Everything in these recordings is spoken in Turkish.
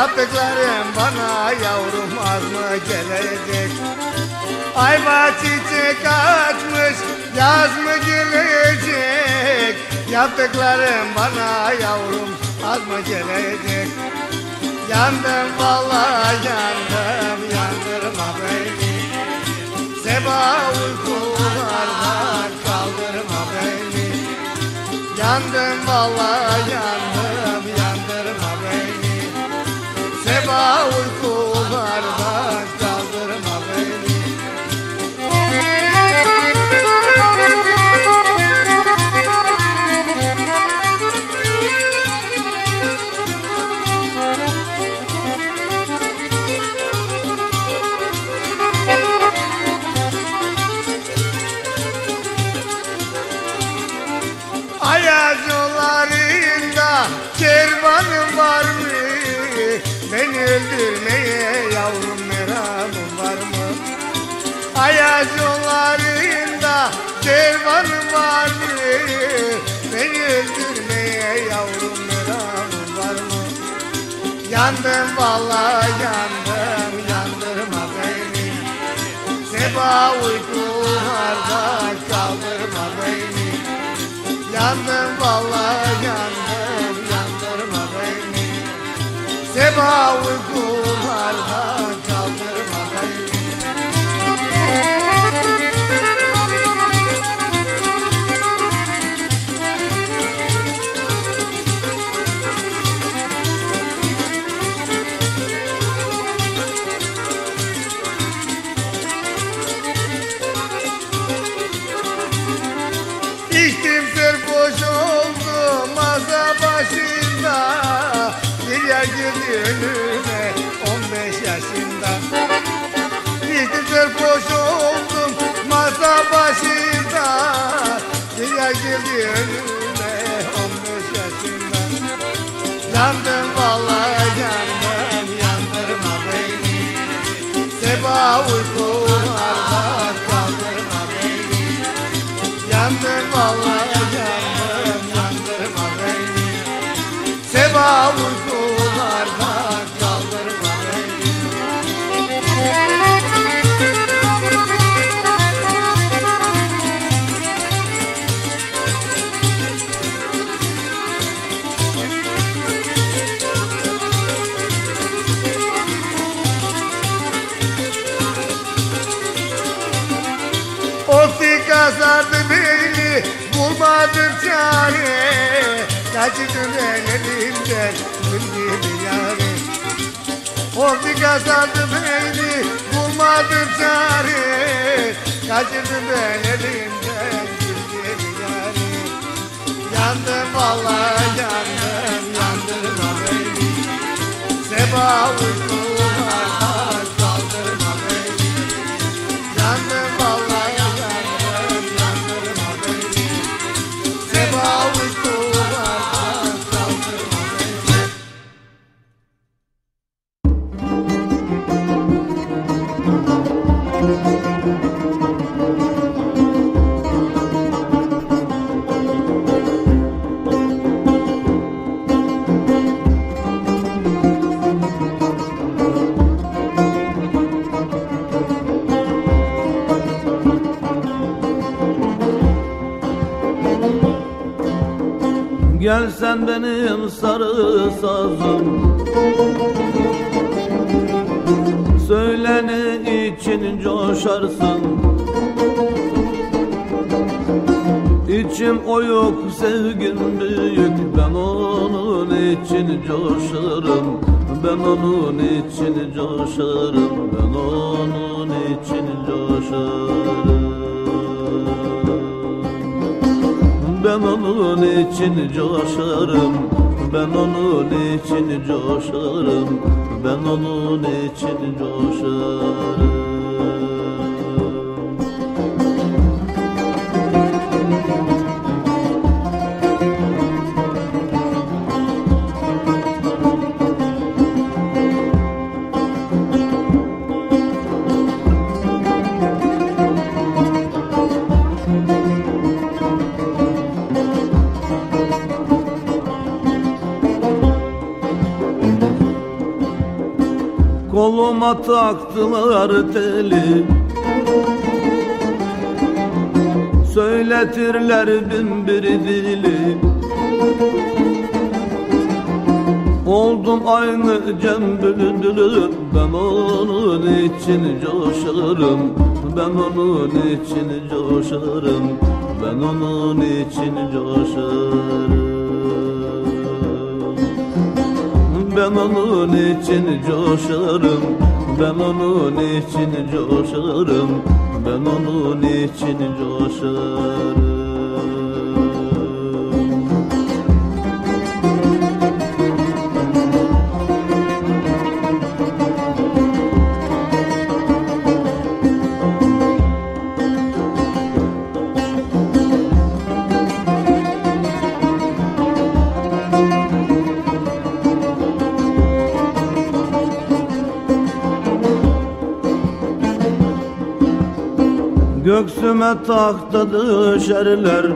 gelecek Yaptıklarım bana yavrum az mı gelecek? Ayva çiçek açmış Yaz mı gelecek Yaptıklarım bana yavrum az mı gelecek? Yandım vallahi yandım Yandırma beni. Seba uykulardan kaldırma beni. Yandım vallahi yandım Seba uykulardan Beni öldürmeye yavrum var mı? Yandım vallahi yandım yandırma beni. Seba uykularda kaldırma beni. Yandım vallahi yandım yandırma beni. Seba uykularda çare Kaçırdım el elimden gül gibi yâre. Oftika sardı beni bulmadım çare Kaçırdım el elimden gül gibi yâre. Yandım vallahi yandım yandırma beni Seba sen benim sarı sazım. Söyle ne için coşarsın. İçim oyuk sevgim büyük. Ben onun için coşarım. Ben onun için coşarım. Ben onun için coşarım ben onun için coşarım. Ben onun için coşarım. Ben onun için coşarım taktılar teli Söyletirler bin bir dili. Oldum aynı Cem Ben onun için coşarım. Ben onun için coşarım. Ben onun için coşarım. Ben onun için coşarım Ben onun için coşarım. Ben onun için coşarım Göksüme tahta düşerler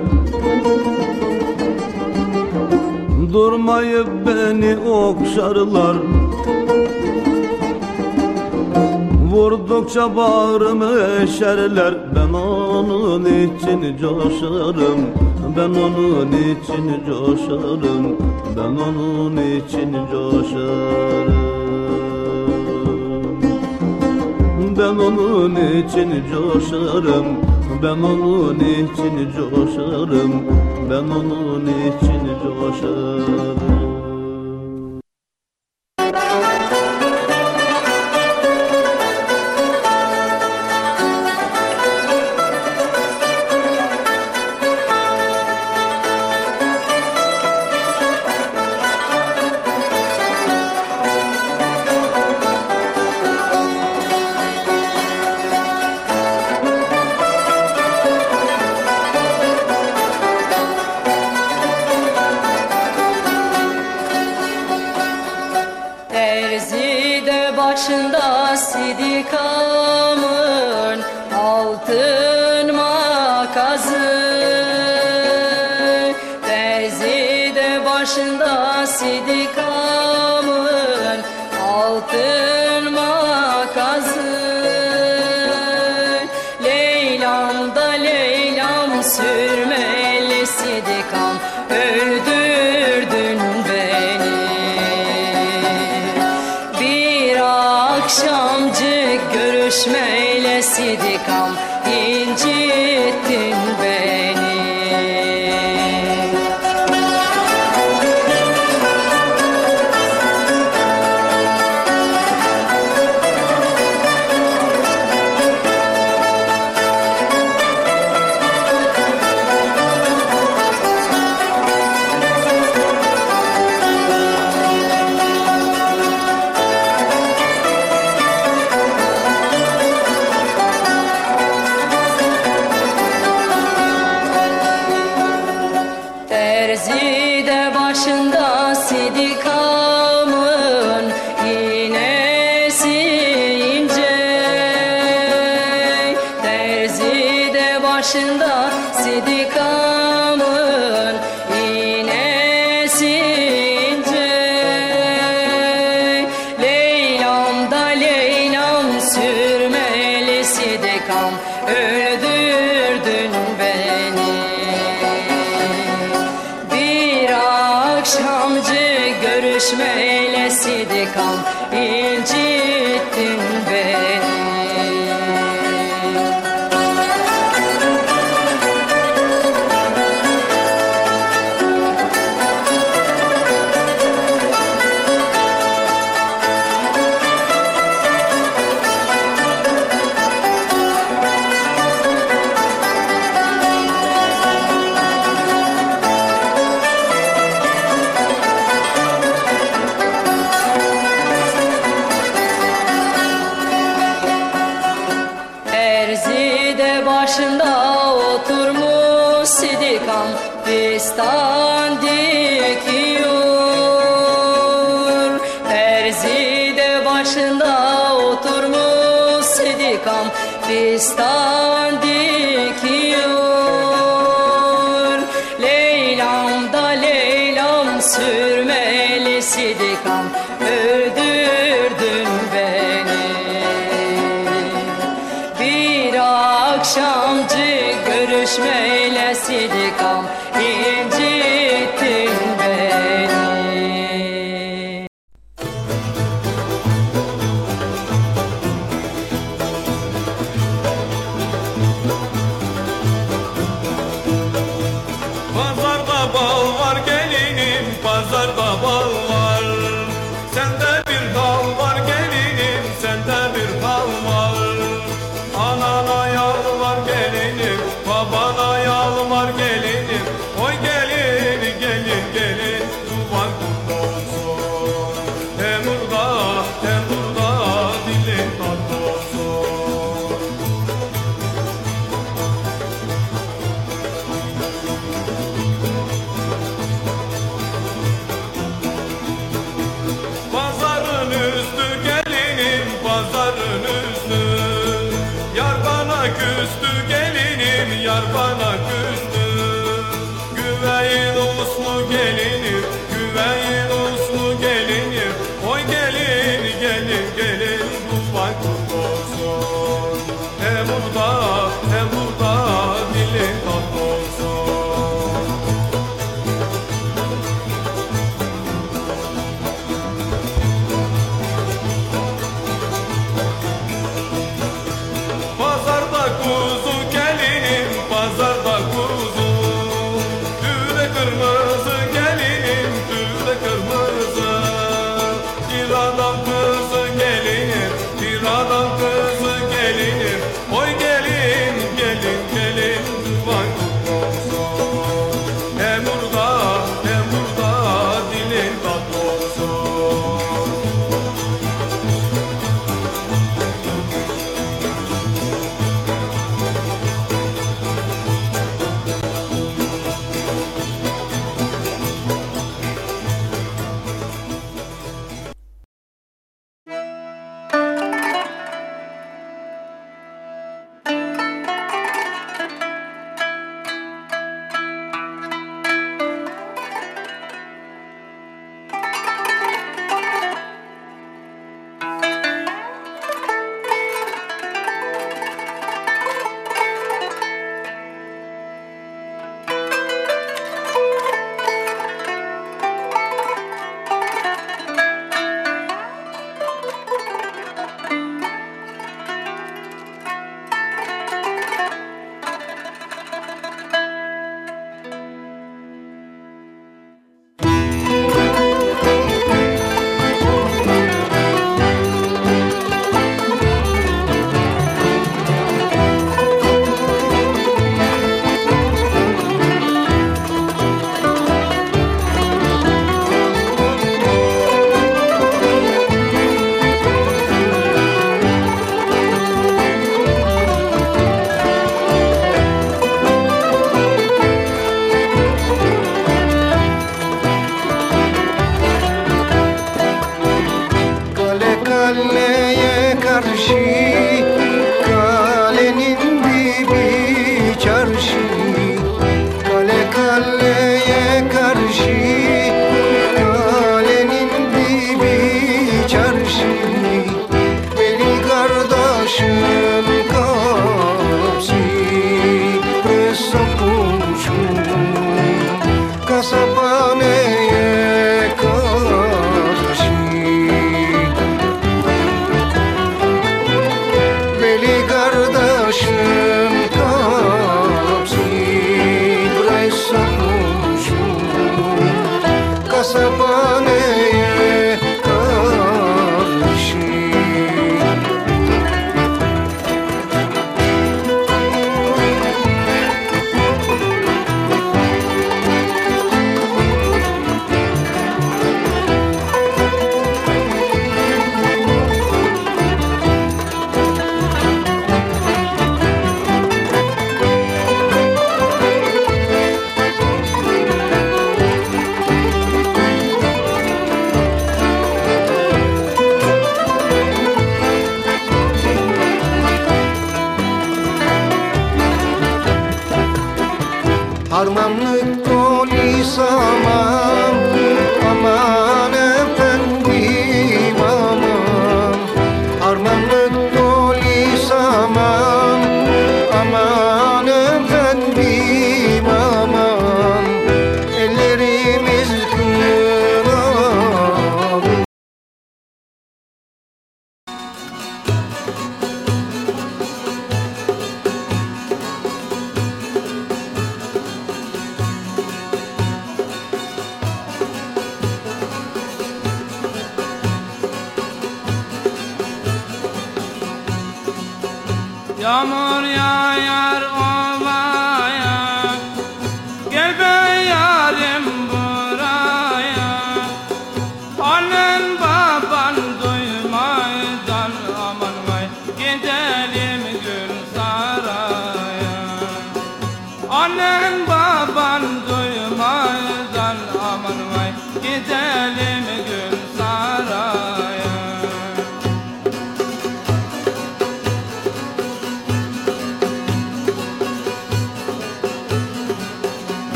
Durmayıp beni okşarlar. Vurdukça bağrımı eşerler. Ben onun için coşarım. Ben onun için coşarım. Ben onun için coşarım ben onun için coşarım. Ben onun için coşarım. Ben onun için coşarım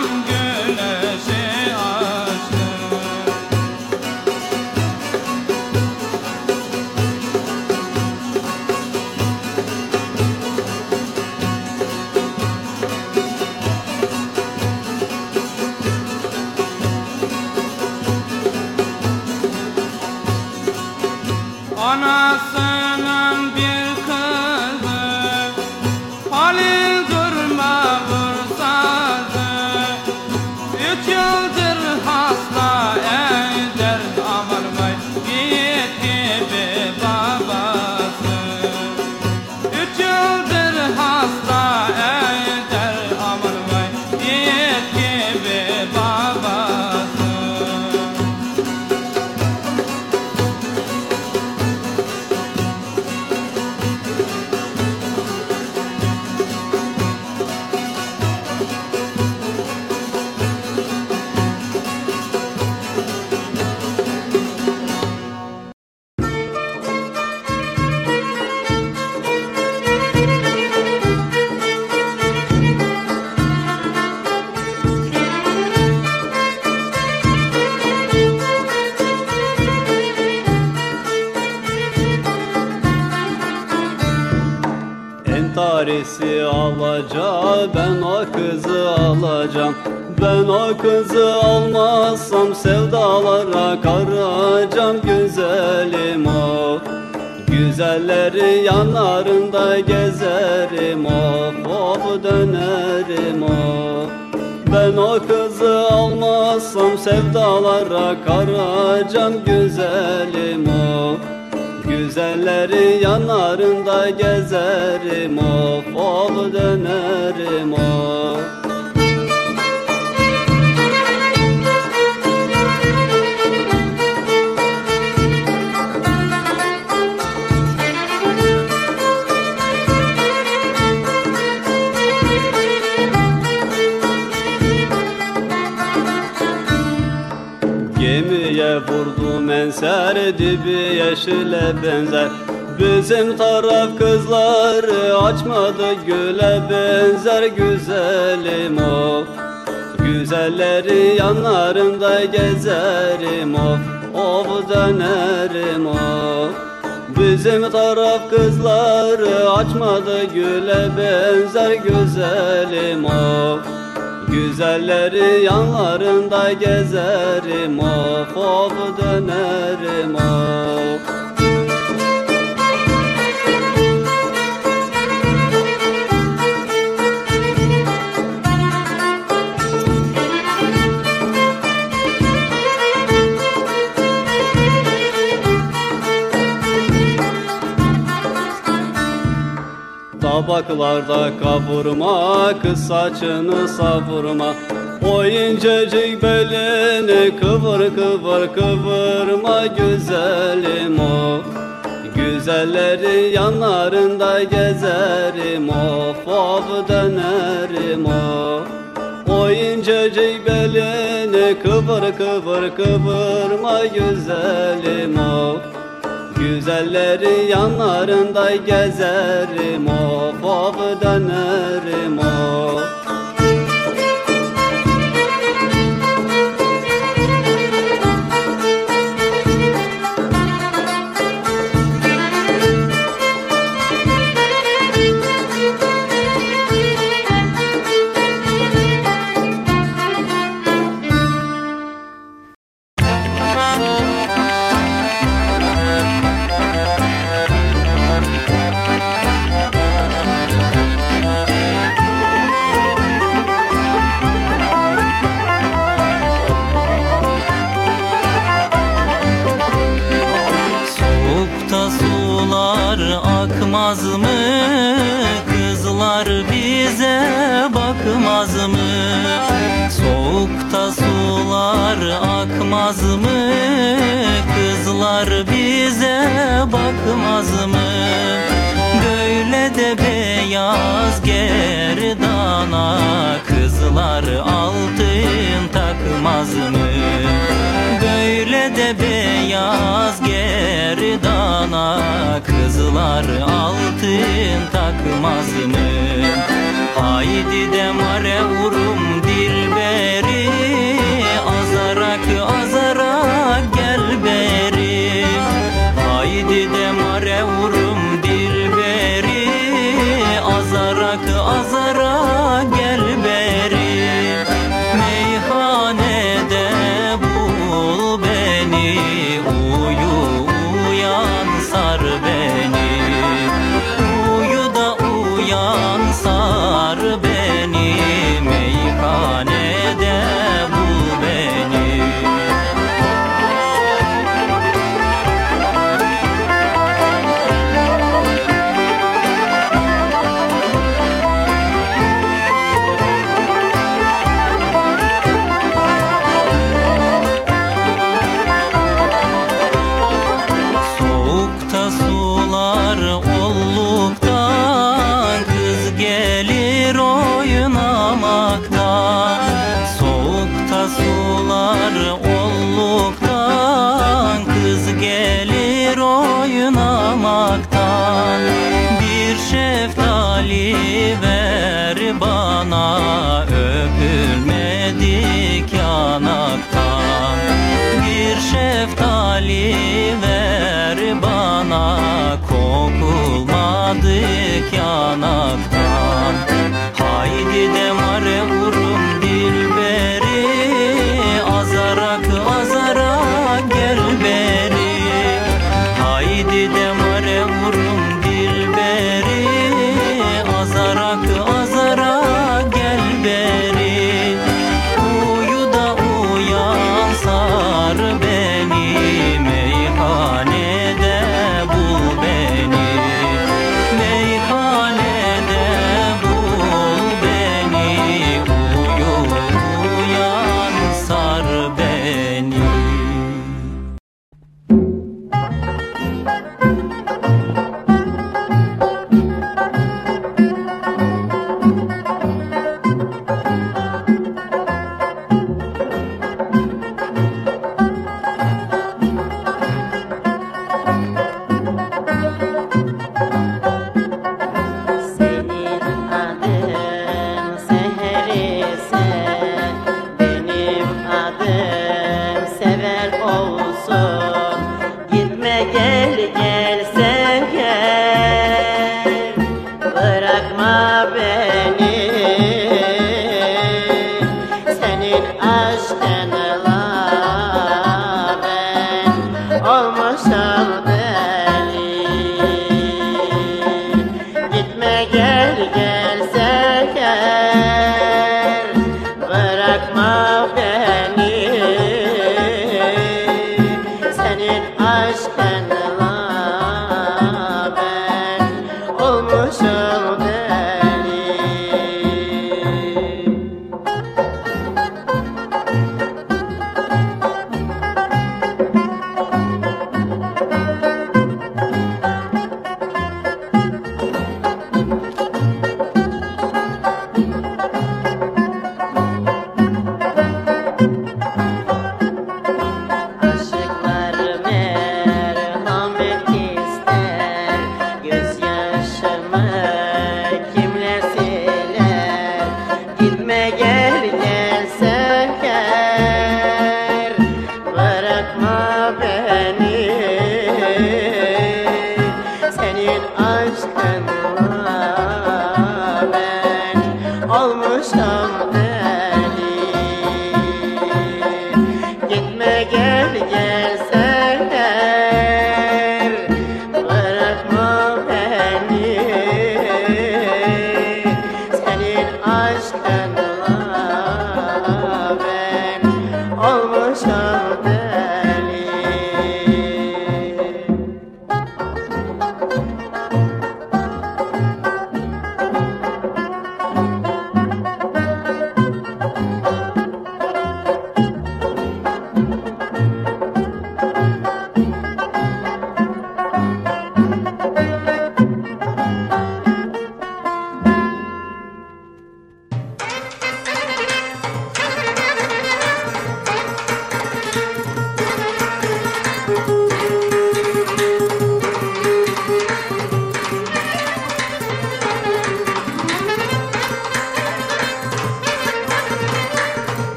I'm good. Sevdalara karacağım güzelim o. Güzelleri yanlarında gezerim of of dönerim of dibi yeşile benzer. Bizim taraf kızları açmadı güle benzer. Güzelim of Güzelleri yanlarında gezerim of Of dönerim of. Bizim taraf kızları açmadı güle benzer. Güzelim of Güzelleri yanlarında gezerim of of dönerim Tabaklarda kavurma, kız saçını savurma O incecik belini kıvır kıvır kıvırma güzelim o. Güzelleri yanlarında gezerim of of dönerim o. O incecik belini kıvır kıvır kıvırma güzelim o. Güzelleri yanlarında gezerim of of dönerim of akmaz mı? Kızlar bize bakmaz mı? Böyle de beyaz gerdana Kızlar altın takmaz mı? Böyle de beyaz gerdana Kızlar altın takmaz mı? Haydi de mare vurum dilberi Azarak gel beri. Haydi de mare vurum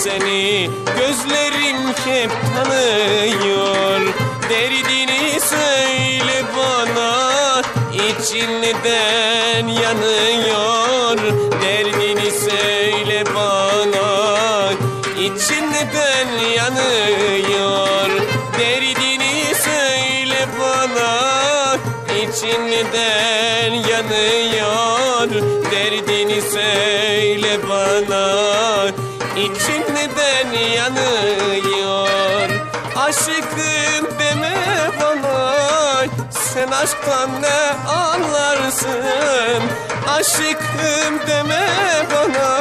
söyleseni Gözlerim hep tanıyor. Derdini söyle bana. İçin neden yanıyor aşktan ne anlarsın? Aşıkım deme bana.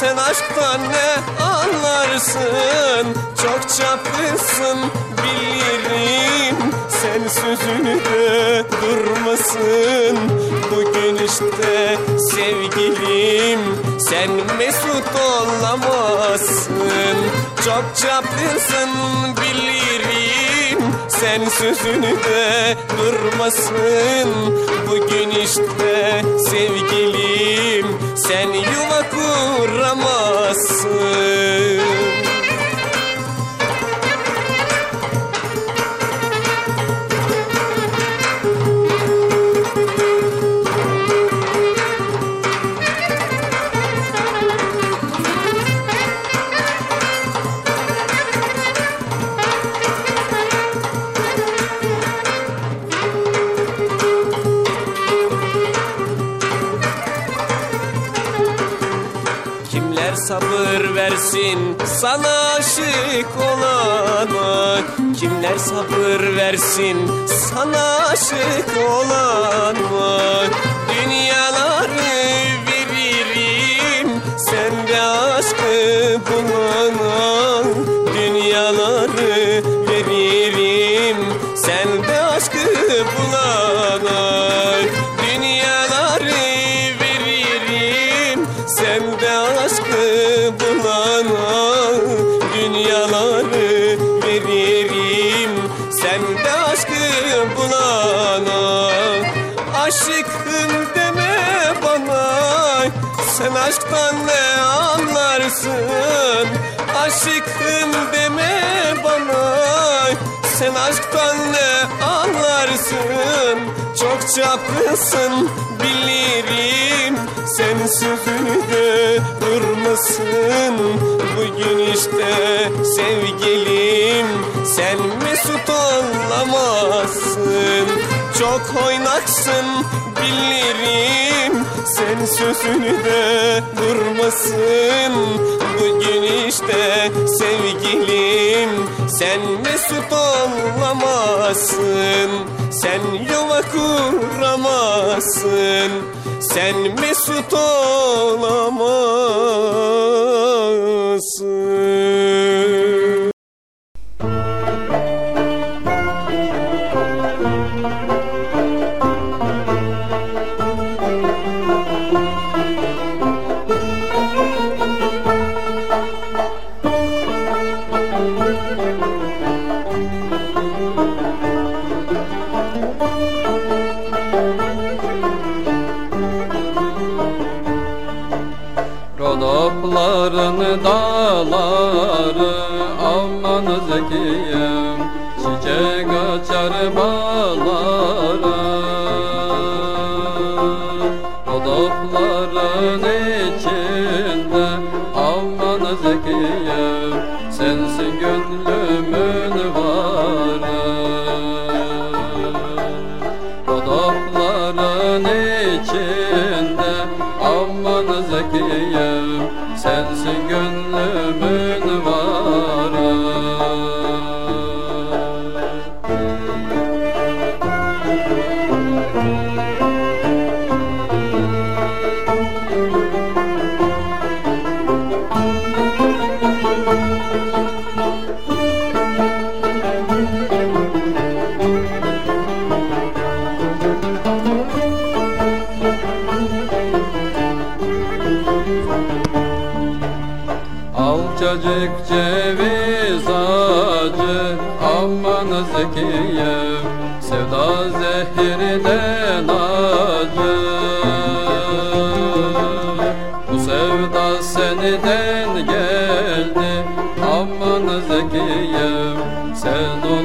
Sen aşktan ne anlarsın? Çok çapkınsın bilirim. Sen sözünü de durmasın. Bugün işte sevgilim Sen mesut olamazsın. Çok çapkınsın bilirim Sen sözünü de durmasın Bugün işte sevgilim Sen yuva kuramazsın sabır versin. Sana aşık olana Kimler sabır versin? Sana aşık olana Aşıkım deme bana. Sen aşktan ne anlarsın? Çok çapkınsın bilirim. Sen sözünü de durmasın Bugün işte sevgilim. Sen mesut olamazsın Çok oynaksın bilirim. Sen sözünü de durmasın. Bugün işte sevgilim. Sen mesut olamazsın Sen yuva kuramazsın. Sen mesut olamazsın seniden geldi aman zekiyem Sen olursun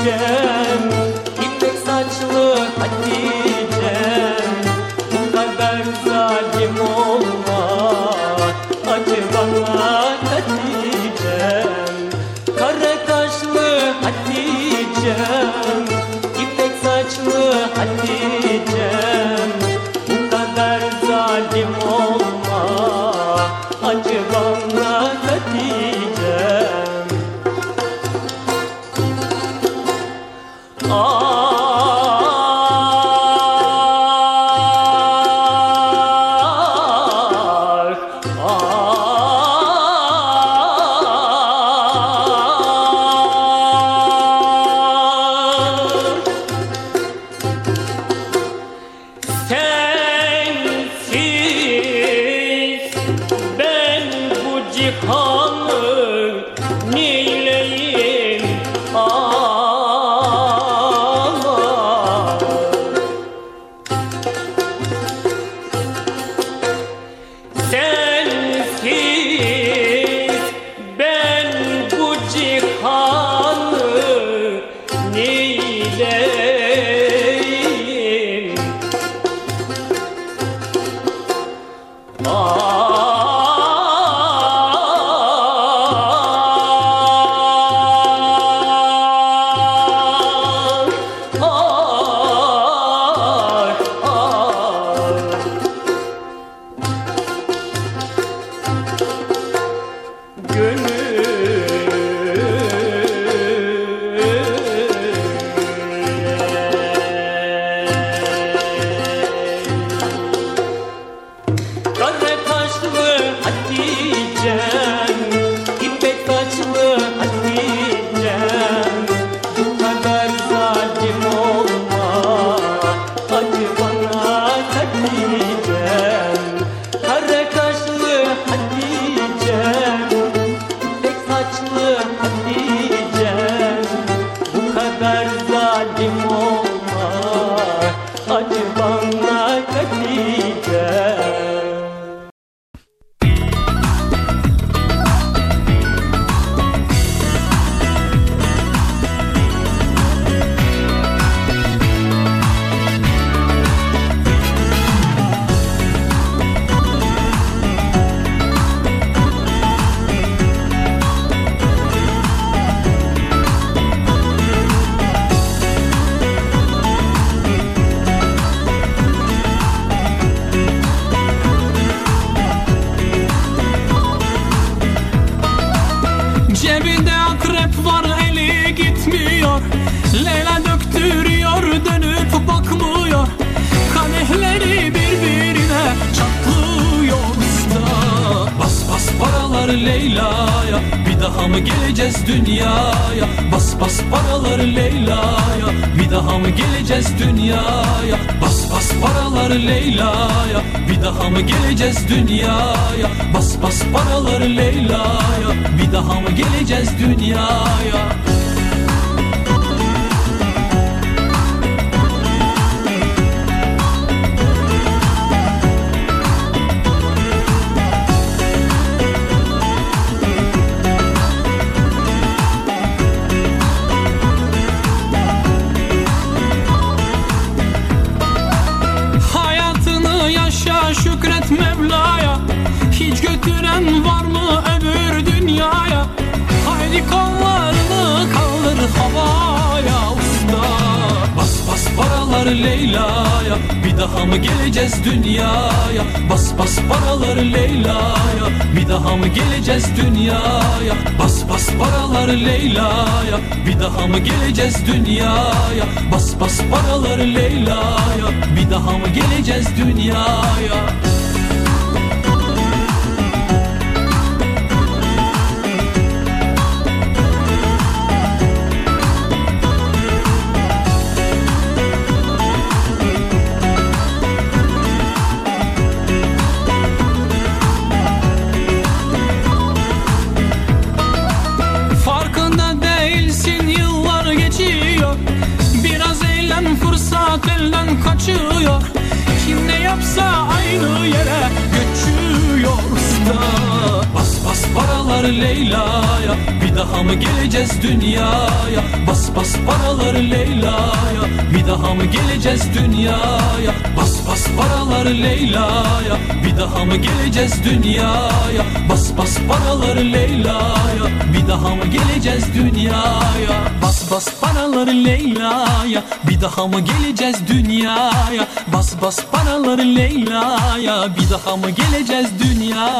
Hatice'm İpek saçlı Hatice'm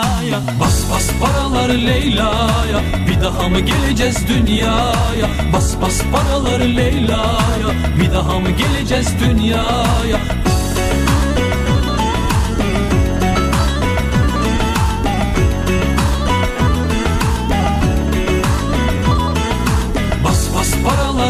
dünyaya. Bas bas paralar Leyla'ya. Bir daha mı geleceğiz dünyaya? Bas bas paralar Leyla'ya. Bir daha mı geleceğiz dünyaya?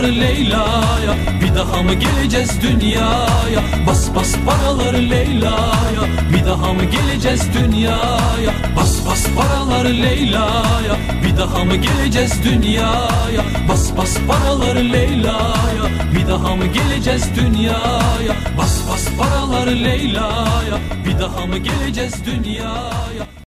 Paralar Leyla'ya Bir daha mı geleceğiz dünyaya? Bas bas paralar Leyla'ya Bir daha mı geleceğiz dünyaya? Bas bas paralar Leyla'ya Bir daha mı geleceğiz dünyaya? Bas bas paralar Leyla'ya Bir daha mı geleceğiz dünyaya? Bas bas paralar Leyla'ya Bir daha mı geleceğiz dünyaya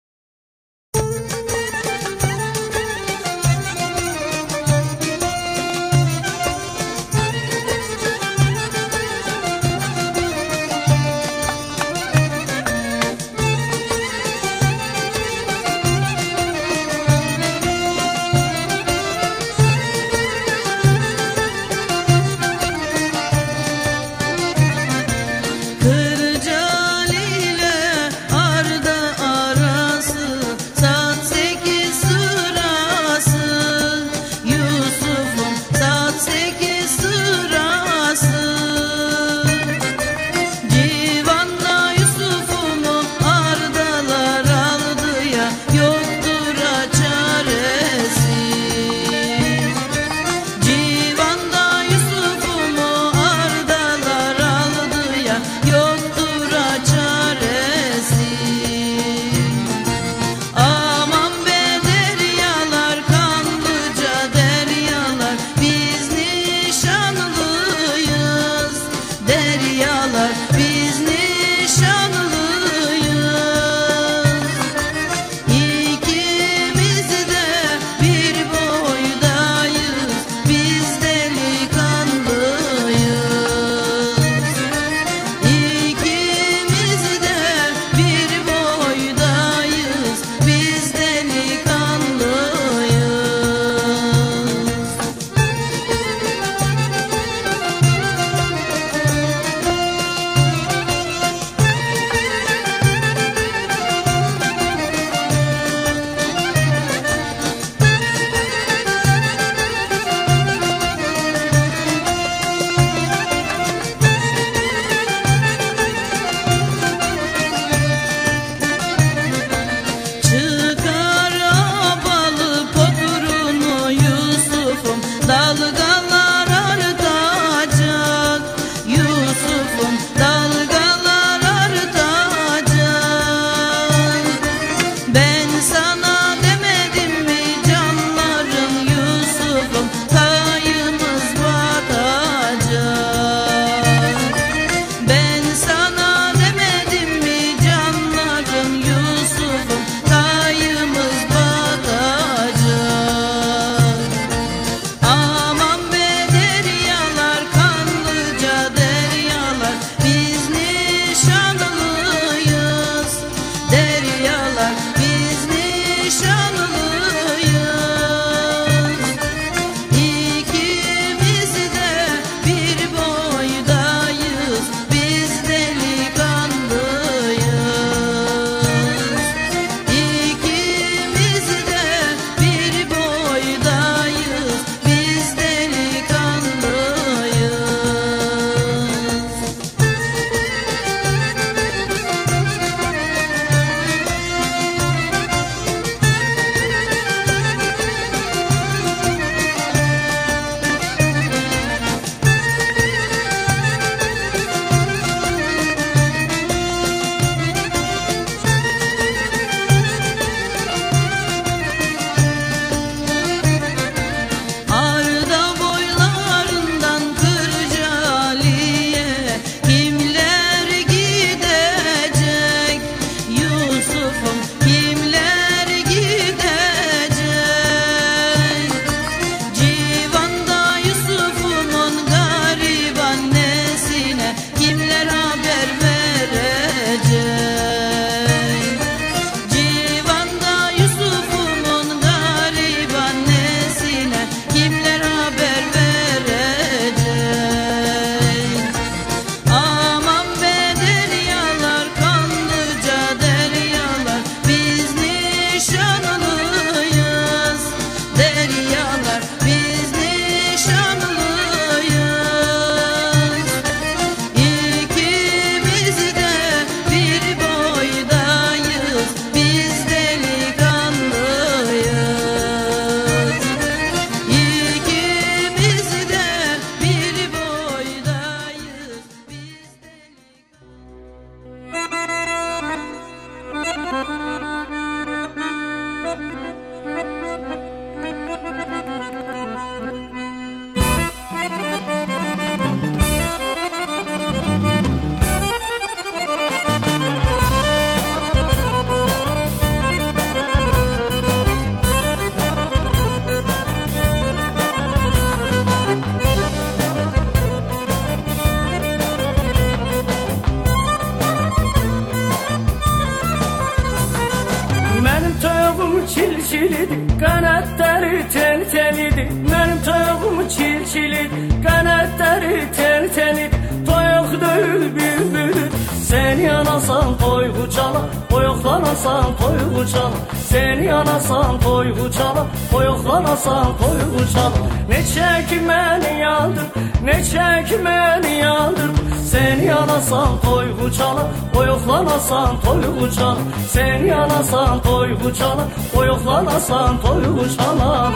Toyuklanasan toyuğu çala Sen yanasan toyuğu çala Toyuklanasan toyuğu çala Ne çekmeni yandır Ne çekmeni yandır sen yanasan toygu çala Oyuklanasan toygu çala Sen yanasan toygu çala Oyuklanasan toygu çala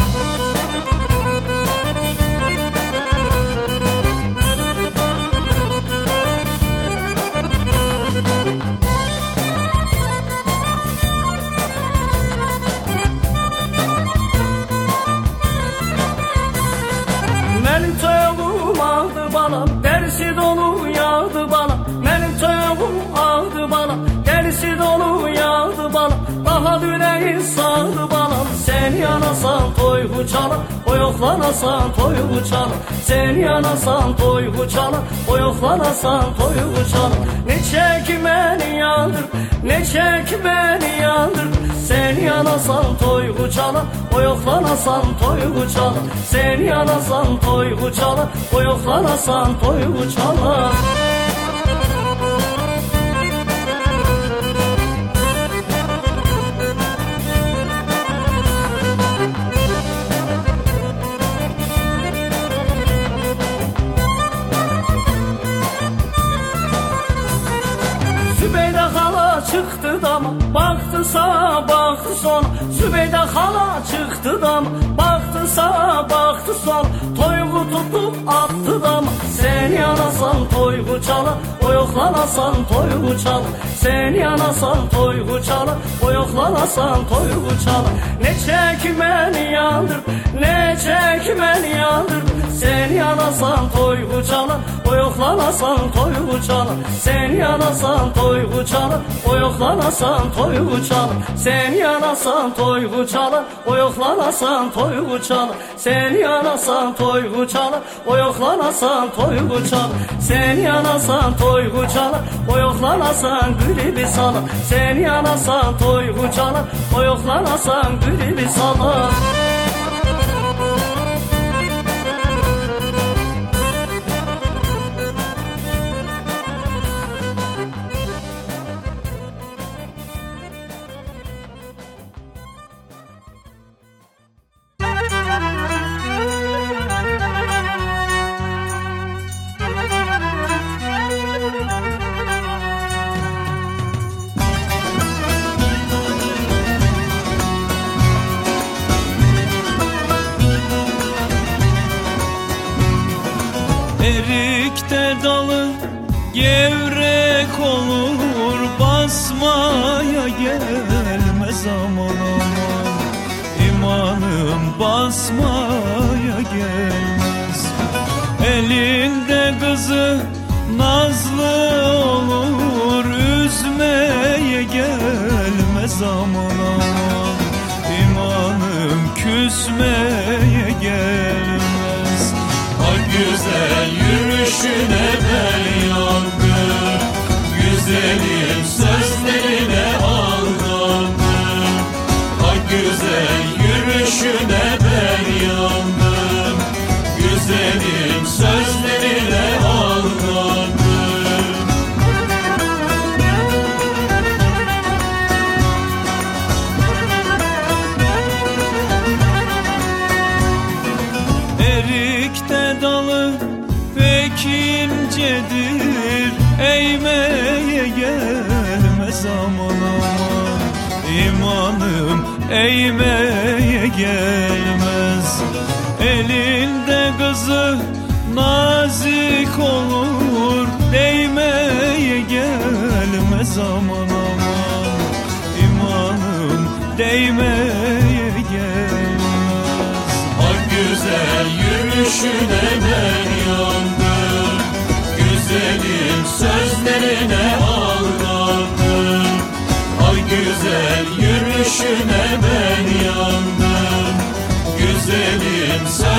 çala Oyoklanasan toygu çala Sen yanasan toygu çala Oyoklanasan toygu çala Ne çekmeni yandır Ne çekmeni yandır sen yanasan toygu çala Oyoklanasan toygu çala Sen yanasan toygu çala Oyoklanasan toygu çala çala Oyoklanasan toygu çala. Sen yanasan toygu çala Oyoklanasan toygu çala. Ne çekmeni yandır Ne çekmeni yandır Sen yanasan toygu çala Oyoklanasan toygu çala Sen yanasan toygu çala Oyoklanasan toygu çala Sen yanasan toygu çala Oyoklanasan toygu çala Sen yanasan toygu çala Oyoklanasan toygu çala Sen yanasan toygu çala Oyoklanasan gülü bir sala Sen yanasan toygu çala Oyoklanasan gülü bir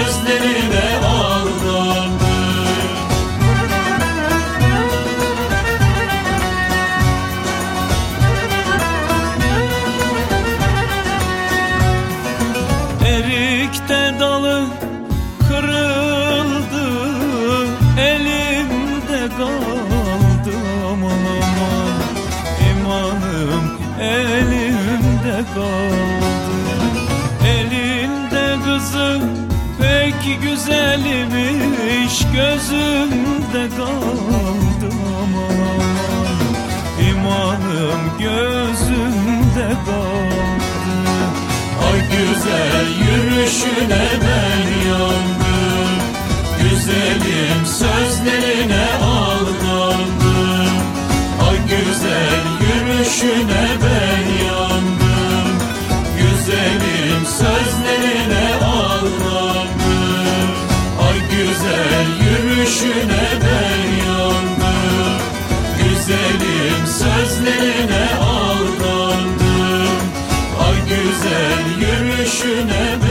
Güzelim gözümde kaldı aman İmanım gözümde kaldı. Ay güzel yürüyüşüne ben yandım Güzelim sözlerine aldandım. Ay güzel yürüyüşüne güzel yürüyüşüne ben yandım. Güzelim sözlerine aldandım. Ay güzel yürüyüşüne ben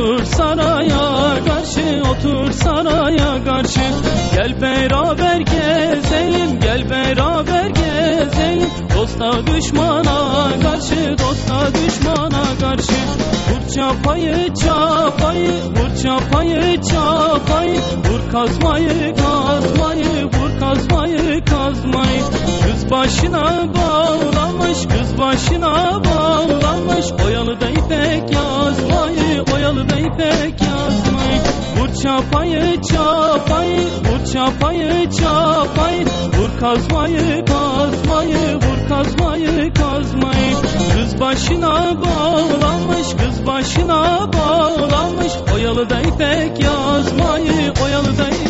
Otur saraya karşı, otur saraya karşı. Gel beraber gezelim, gel beraber gezelim. Dosta düşmana karşı, dosta düşmana karşı. Vur çapayı çapayı, vur çapayı çapayı. Vur kazmayı çapayı çapayı, vur çapayı çapayı. Vur kazmayı kazmayı, vur kazmayı kazmayı. Kız başına bağlamış, kız başına bağlamış Oyalı da ipek yazmayı, oyalı da ipek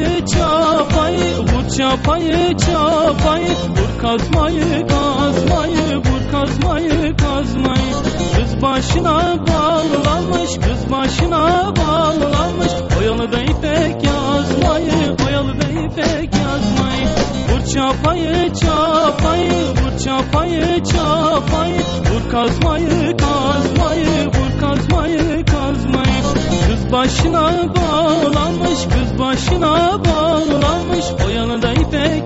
çapayı çapayı, vur çapayı çapayı. Vur kazmayı kazmayı, vur kazmayı kazmayı. Kız başına bağlanmış, kız başına bağlanmış Oyalı da ipek yazmayı, oyalı da ipek yazmayı. Vur çapayı çapayı, vur çapayı çapayı. Vur kazmayı Başına bağlanmış, kız başına bağlanmış. Oyalı da ipek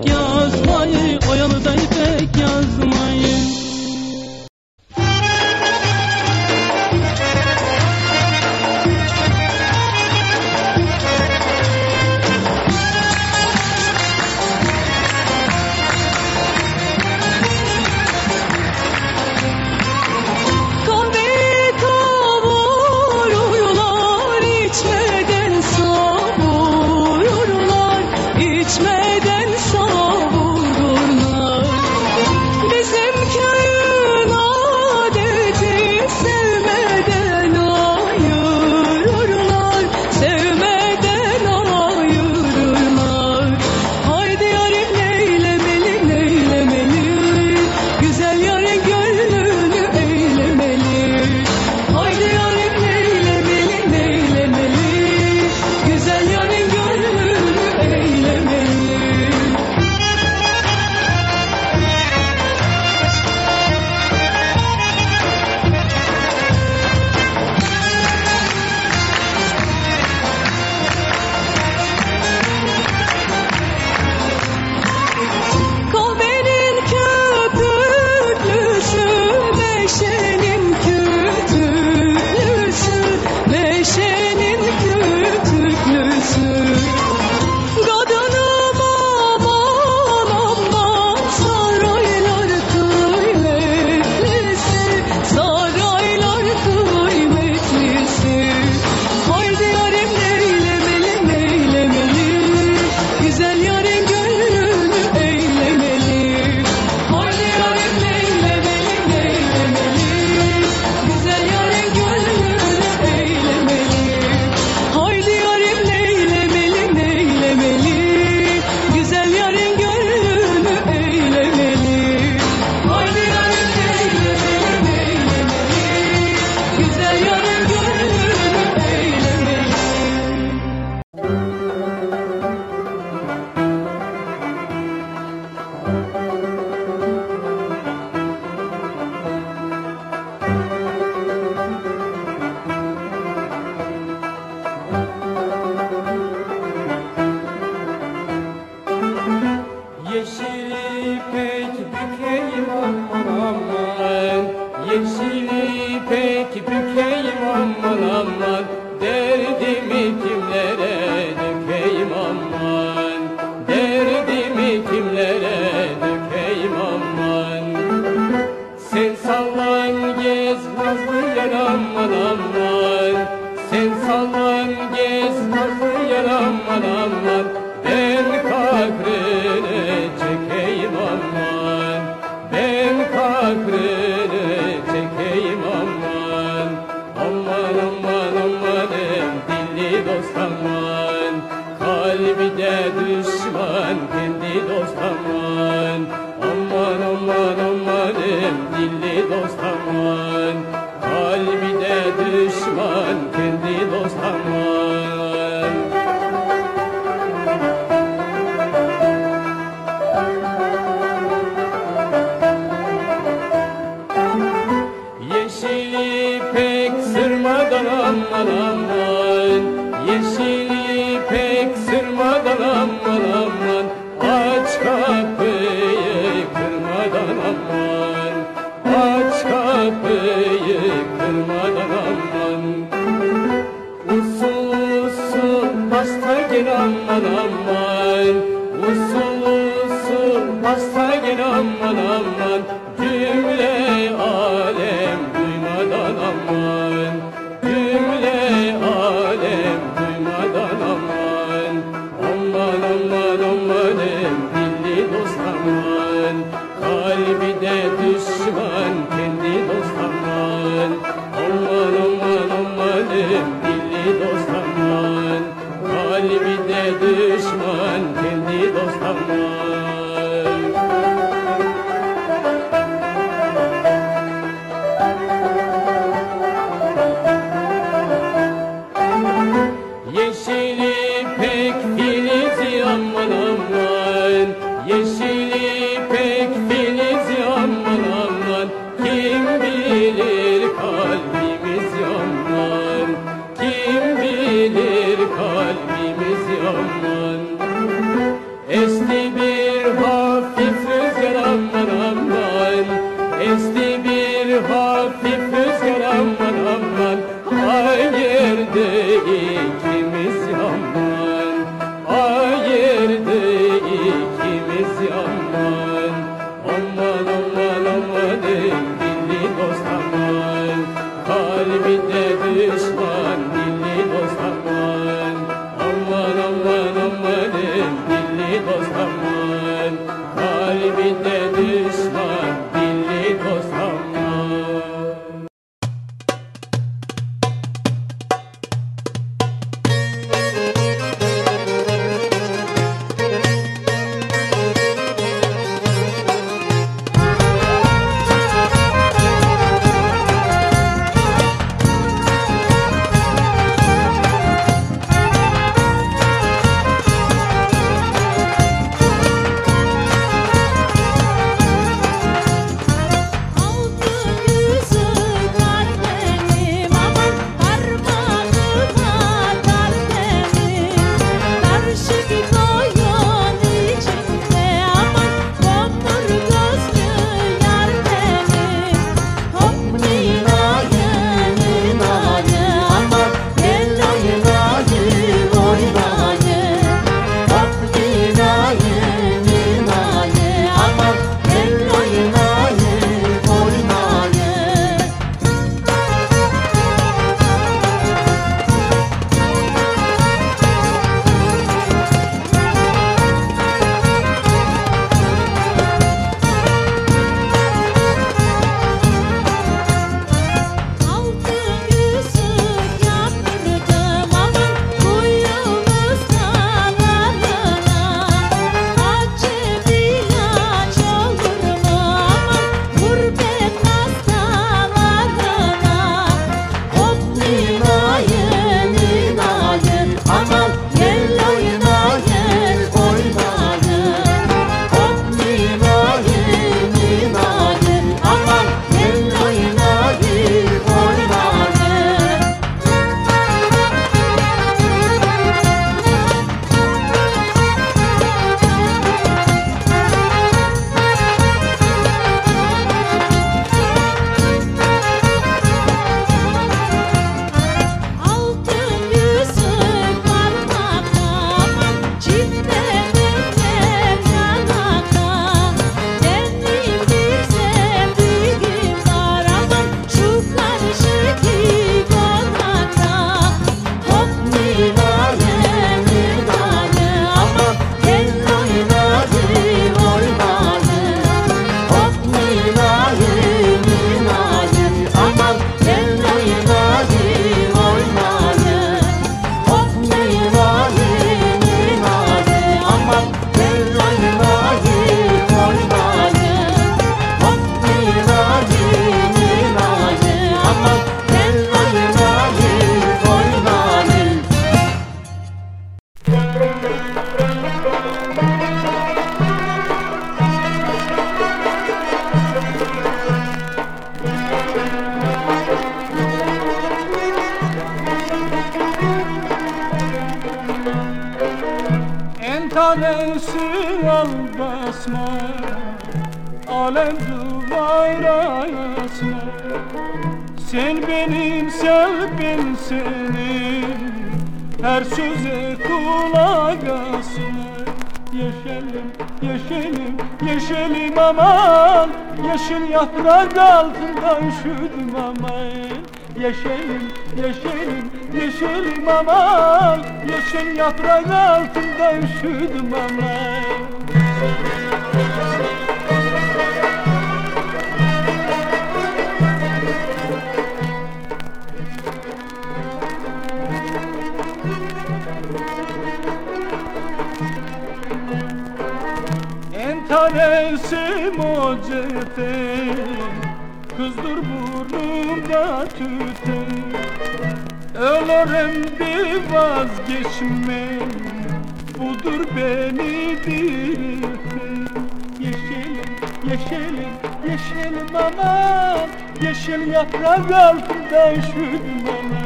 Altında üşüdüm aman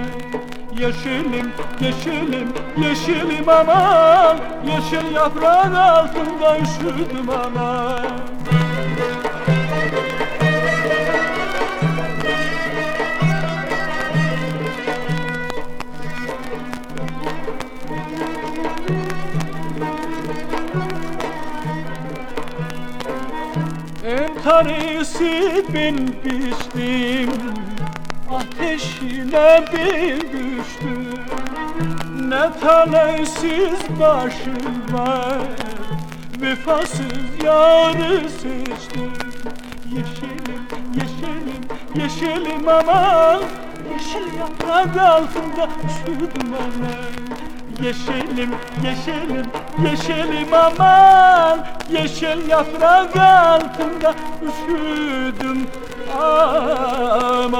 Yeşilim, yeşilim, yeşilim aman. Yeşil yaprak altında üşüdüm aman. Tanesi ben biçtim Ateşine bir düştüm Ne talihsiz başım var Vefasız yarı seçtim. Yeşilim, yeşilim, yeşilim aman Yeşil yaprak altında üşüdüm aman Yeşilim, yeşilim, yeşilim aman Yeşil yaprak altında üşüdüm aman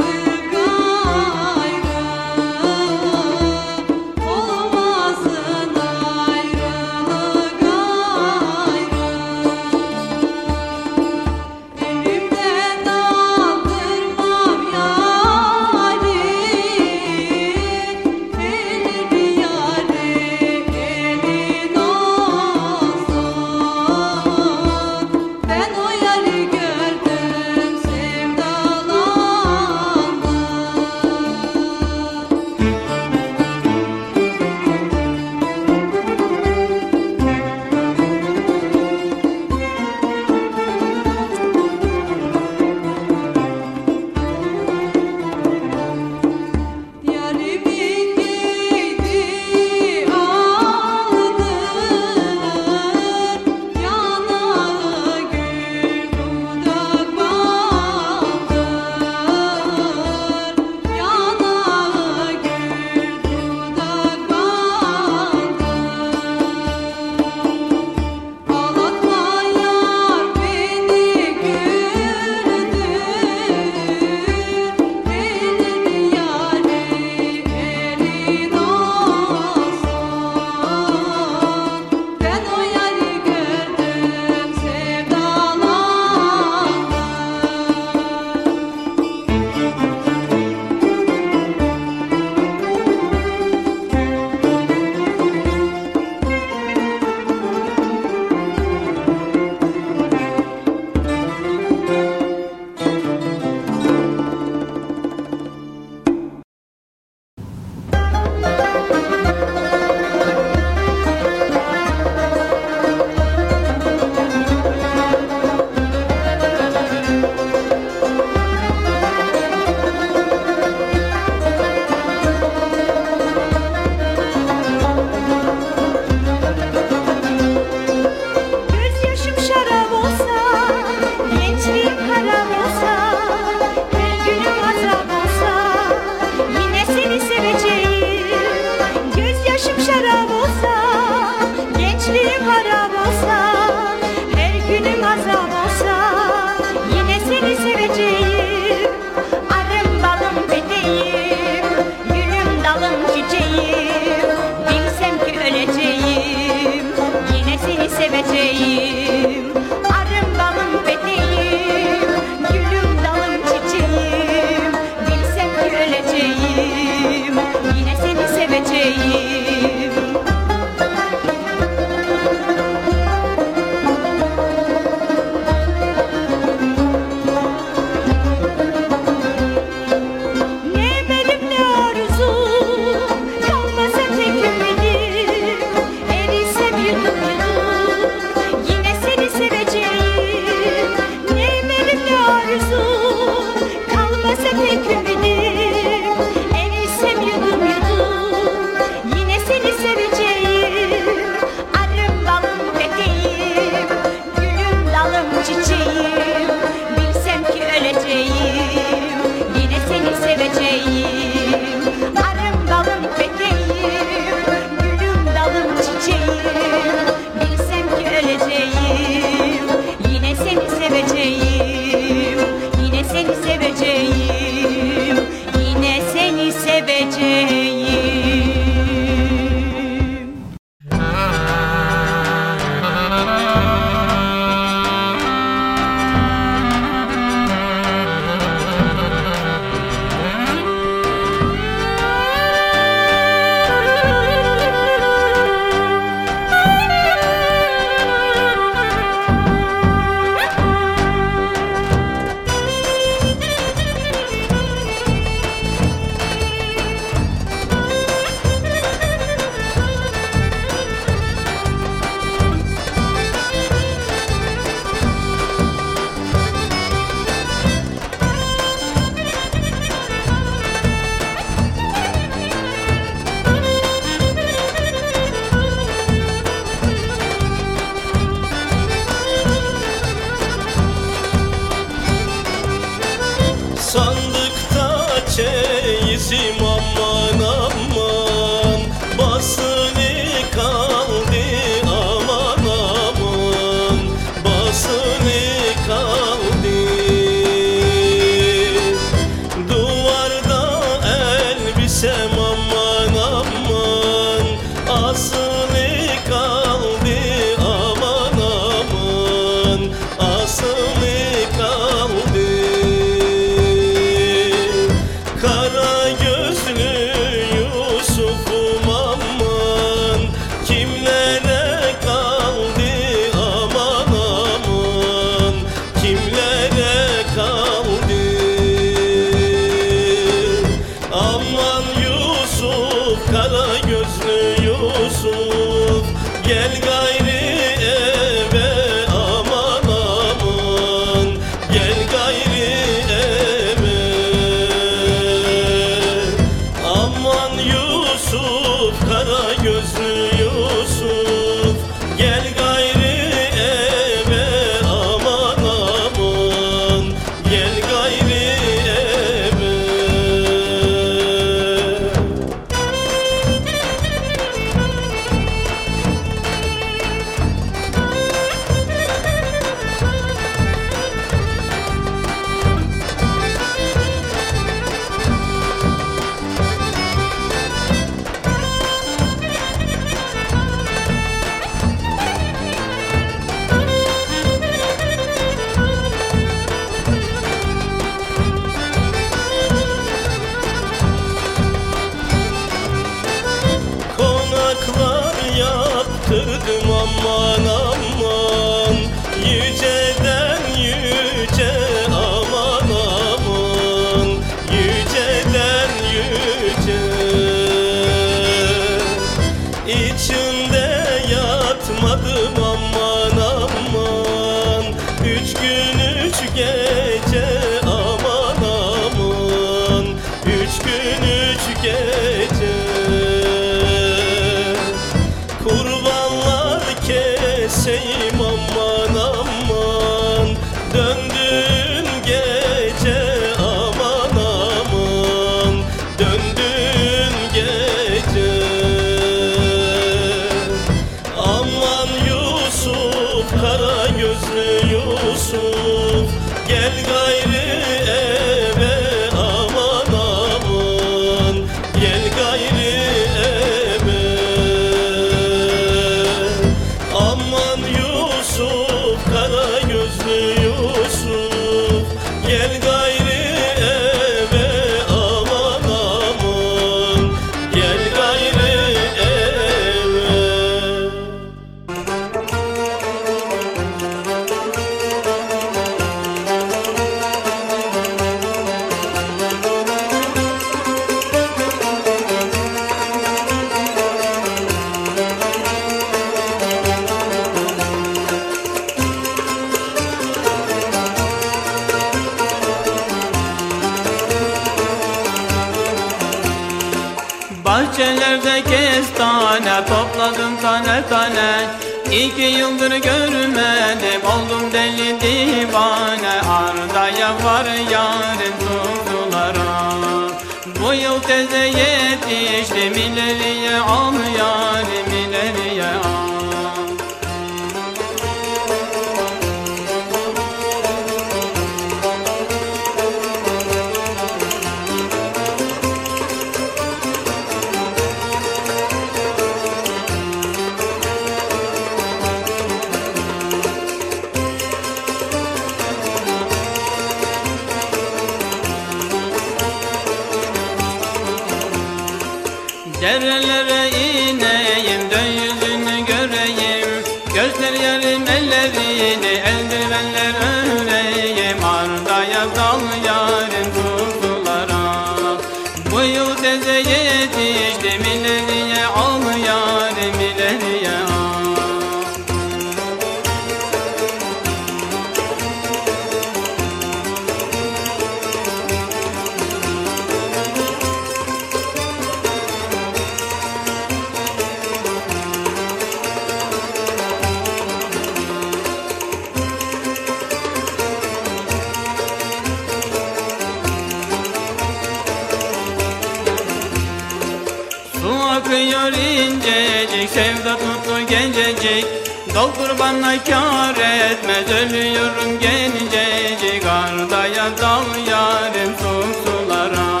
Doldur bana kar etmez ölüyorum gencecik. Ardaya dal yarim susulara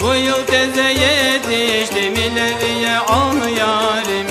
Bu yıl teze yetiştim ileriye al yarim.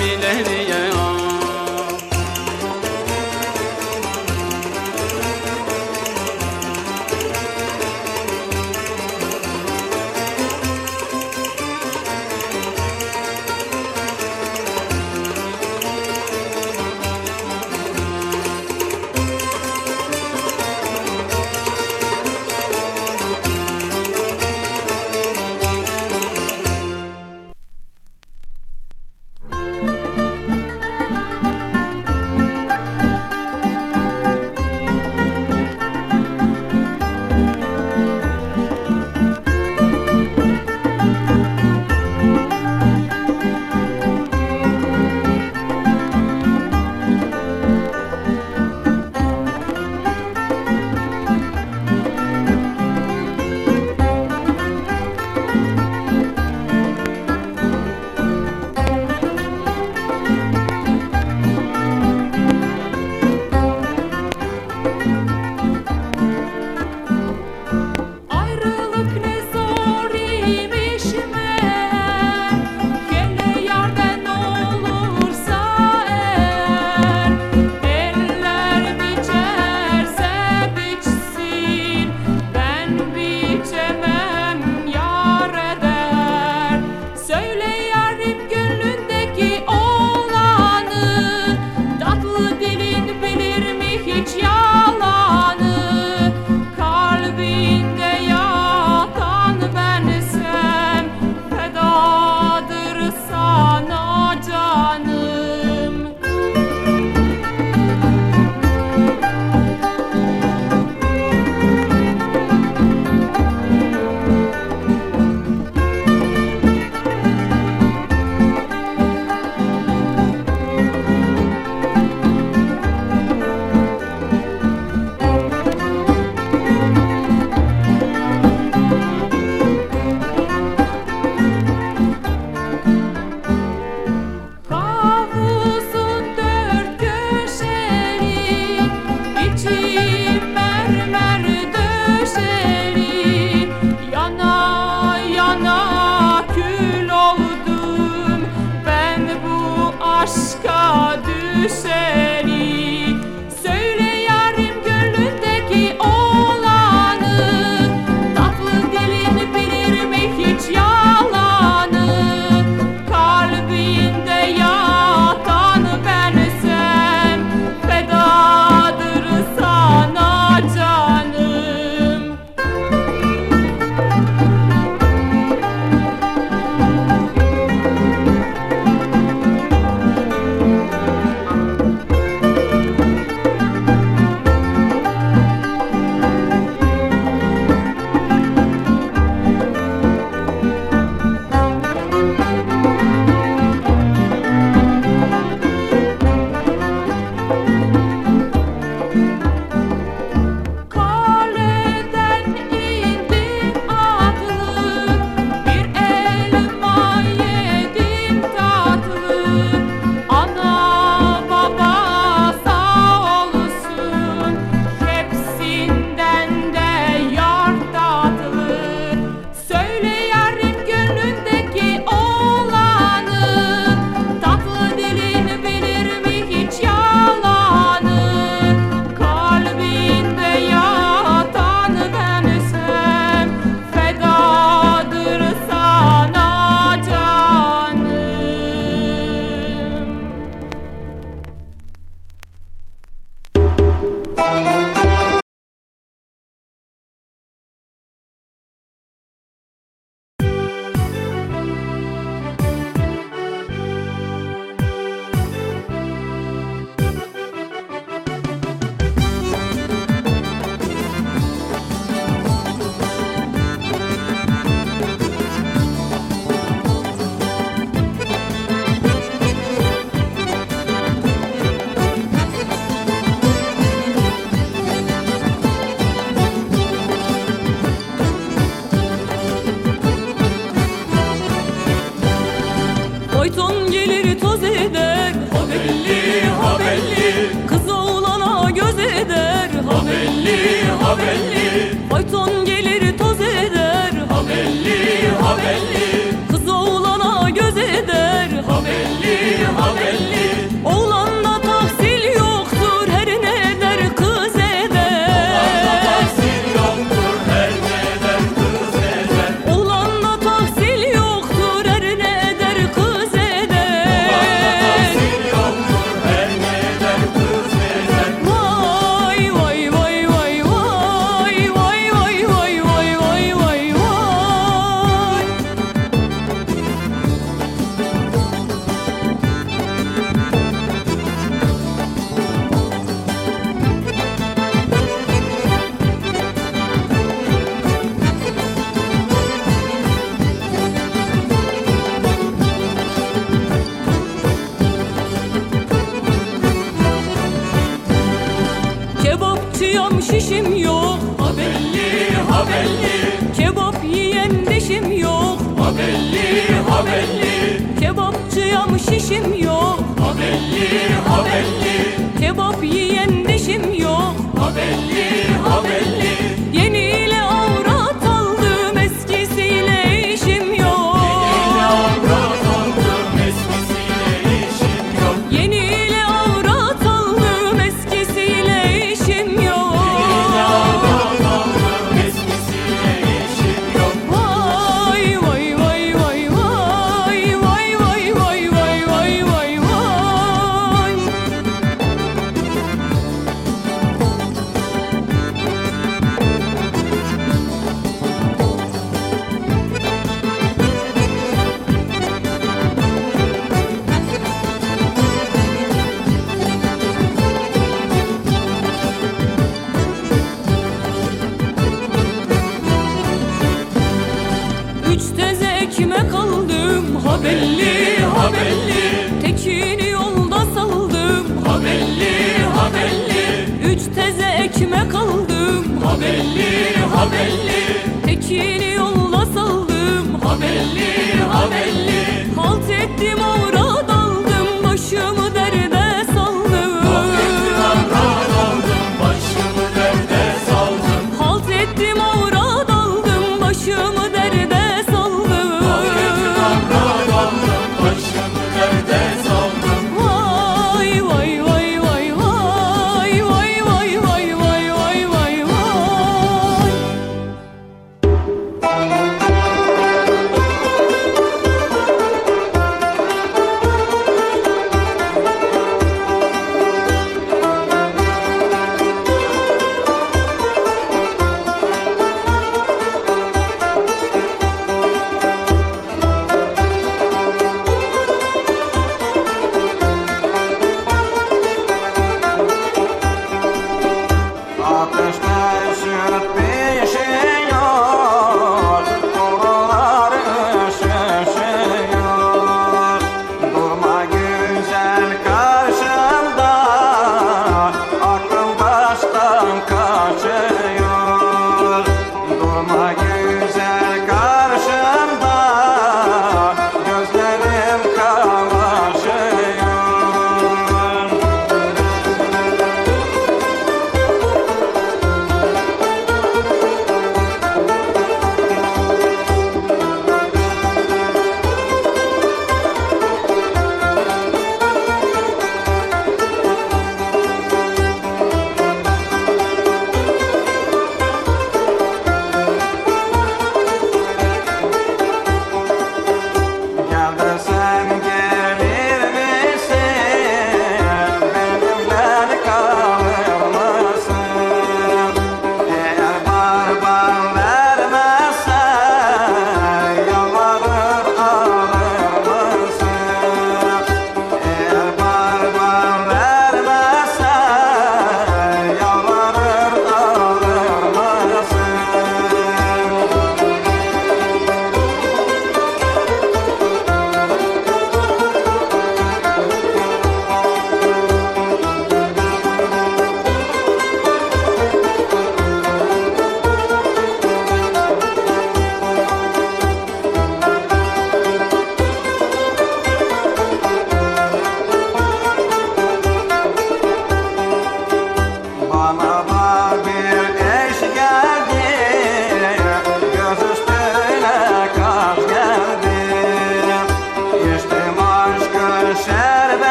göz eder Ha belli ha belli. Kız oğlana göz eder Ha belli ha belli. Fayton gelir toz eder Ha belli ha belli. Kız oğlana göz eder Ha belli ha belli.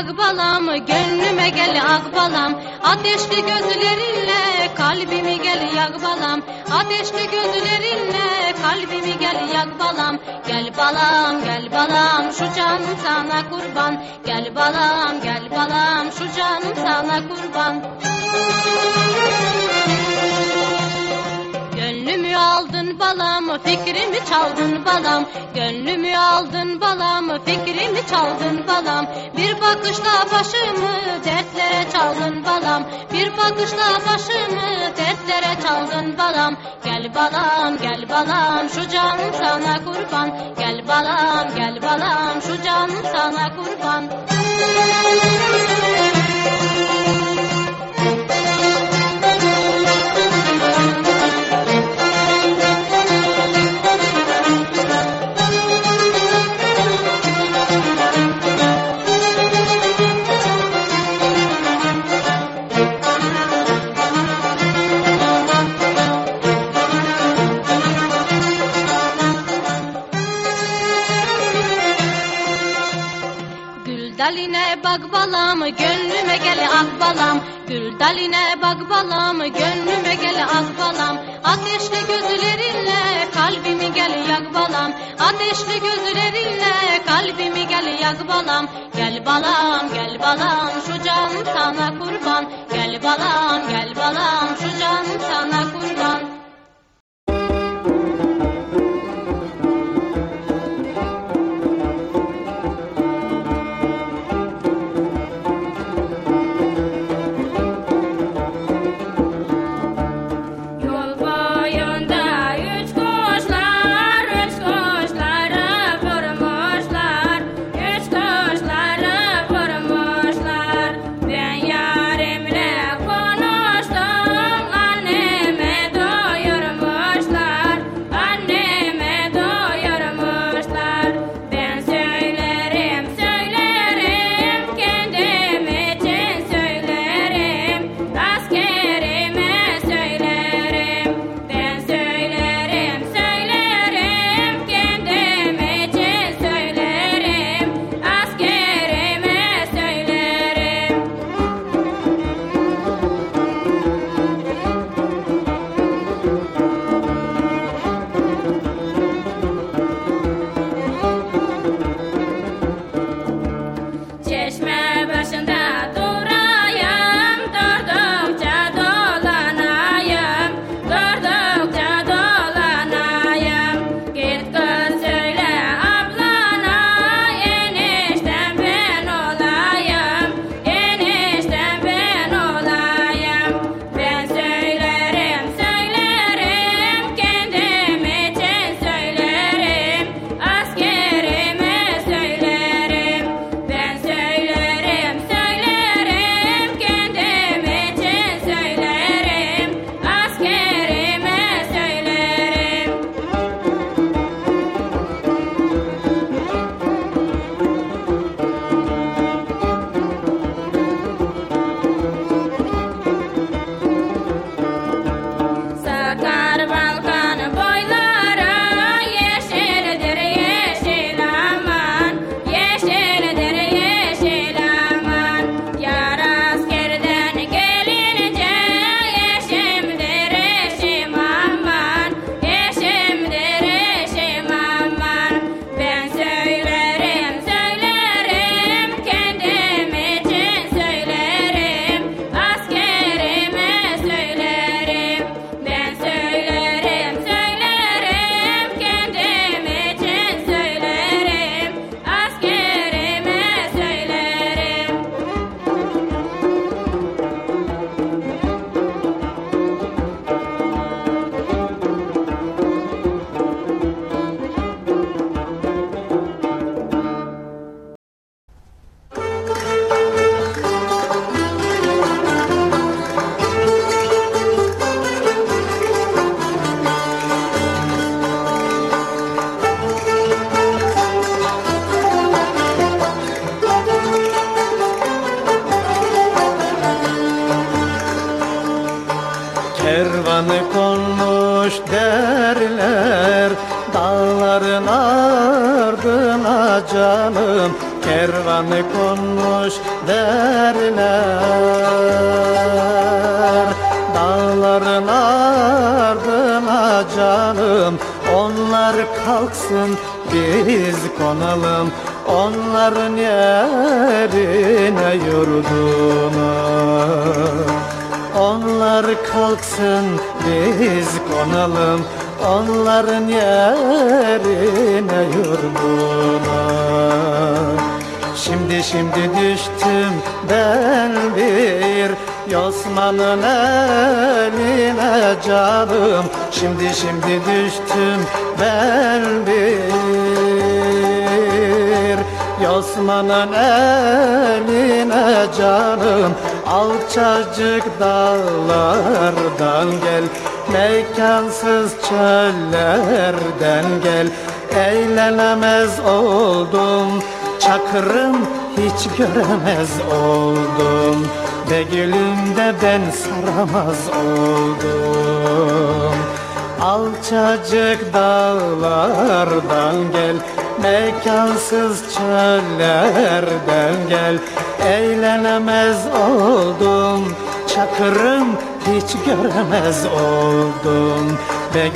Daline bak balam, gönlüme gel ak balam. Ateşli gözlerinle kalbimi gel yak balam. Ateşli gözlerinle kalbimi gel yak balam. Gel balam, gel balam, şu canım sana kurban. Gel balam, gel balam, şu canım sana kurban. Gönlümü aldın balam, fikrimi çaldın balam. Gönlümü aldın balam, fikrimi çaldın balam. Bakışla başımı dertlere çaldın balam. Bir bakışla başımı dertlere çaldın balam. Gel balam, gel balam, şu canım sana kurban. Gel balam, gel balam, şu canım sana kurban. Bak balam, gönlüme gel ak balam. Gül daline bak balam, gönlüme gel ak balam. Ateşli gözlerinle kalbimi gel yak balam. Ateşli gözlerinle kalbimi gel yak balam. Gel balam, gel balam, şu canım sana kurban. Gel balam, gel balam,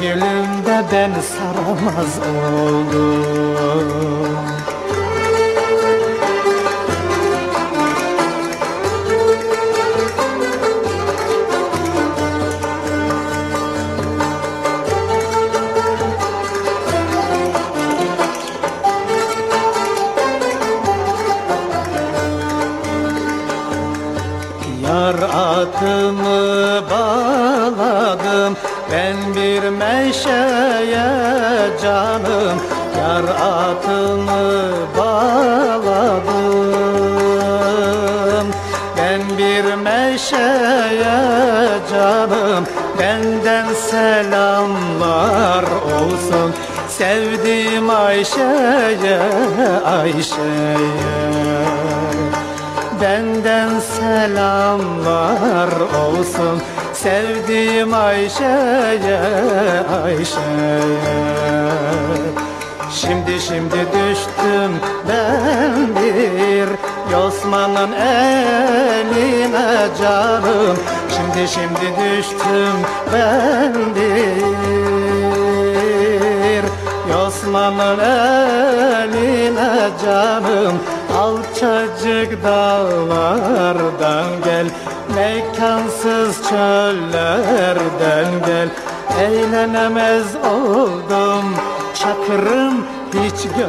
gülüm de beni saramaz oldu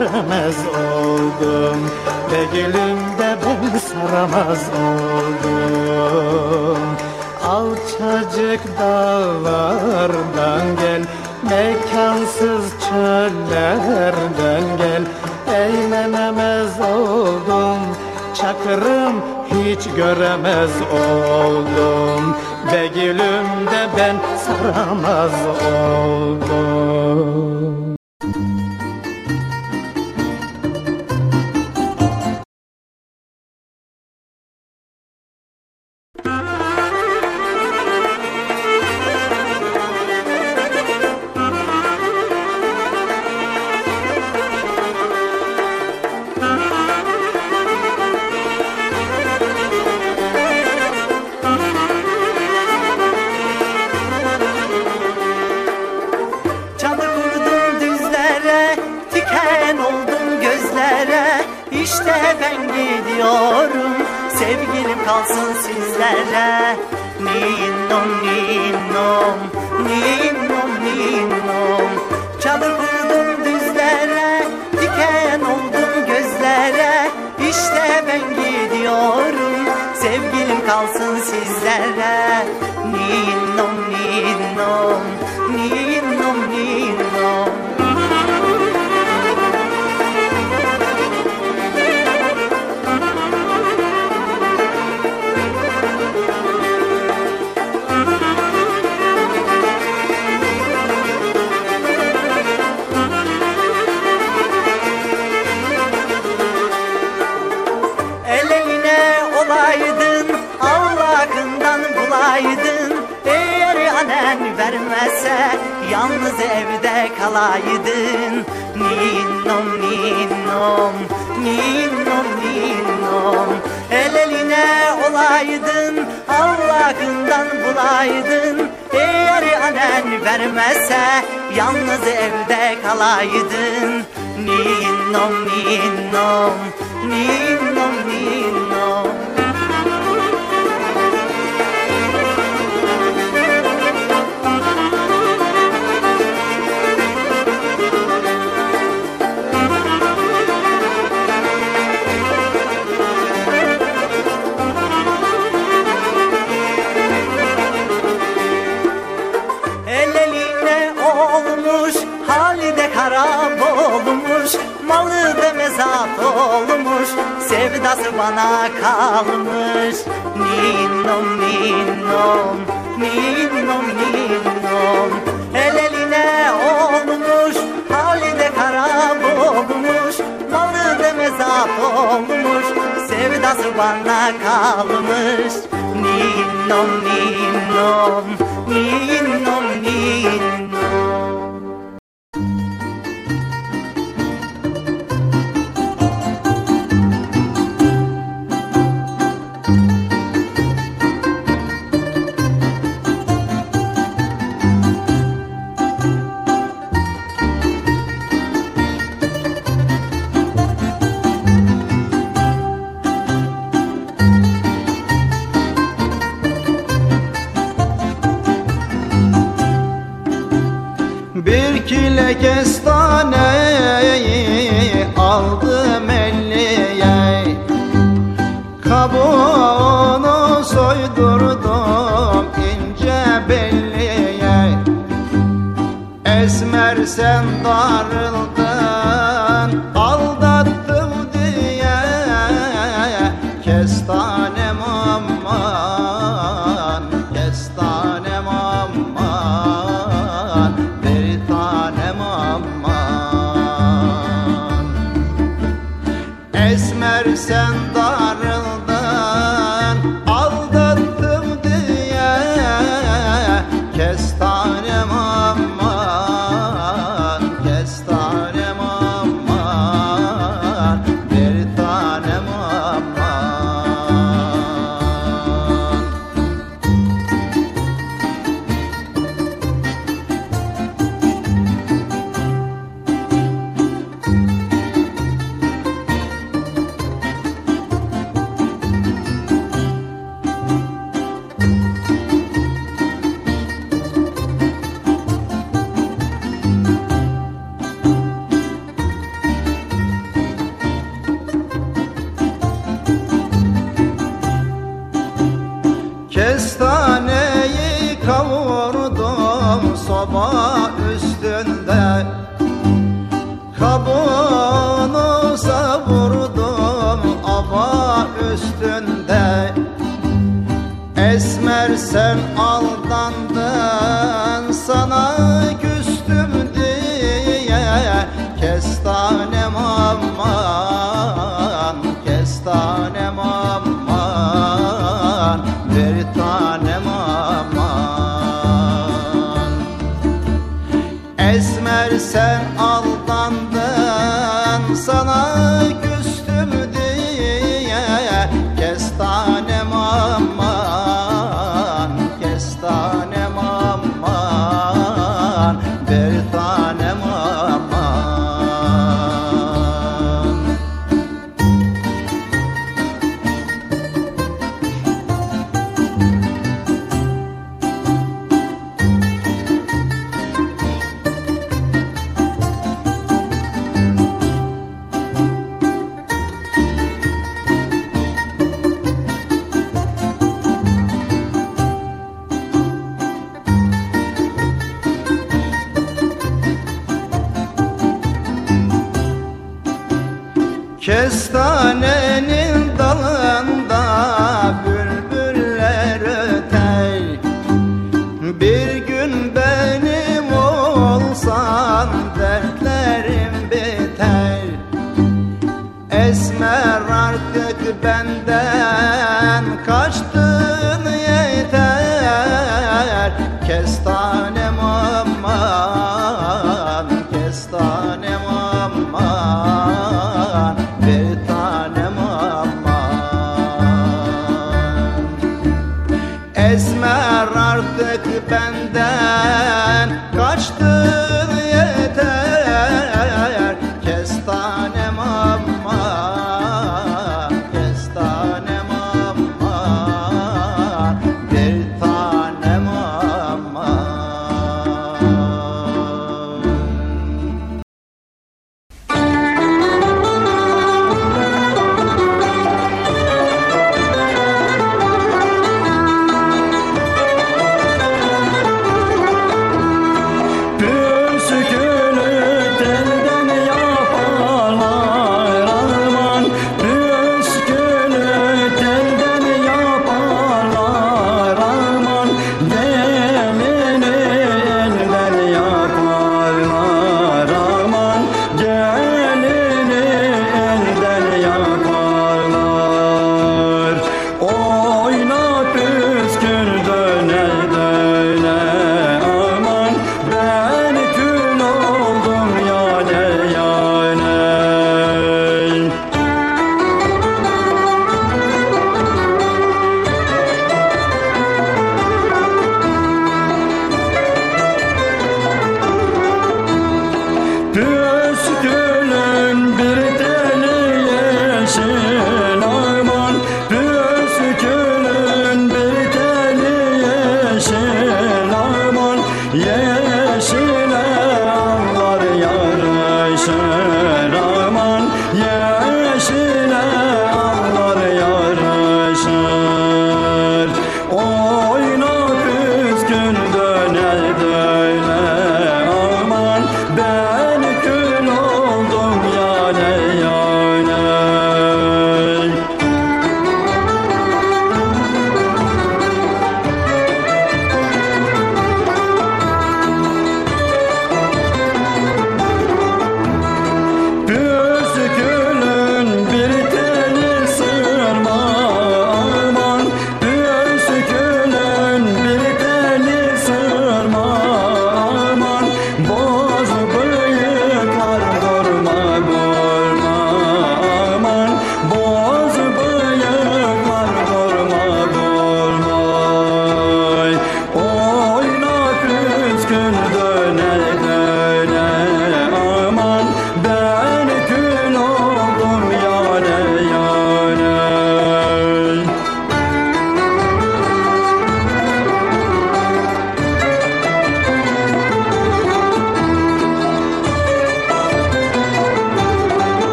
göremez oldum. Ve Egelimde ben saramaz oldum. Alçacık dağlardan gel Mekansız çöllerden gel. Eğlenemez oldum Çakırım hiç göremez oldum. Ve gülümde ben saramaz oldum.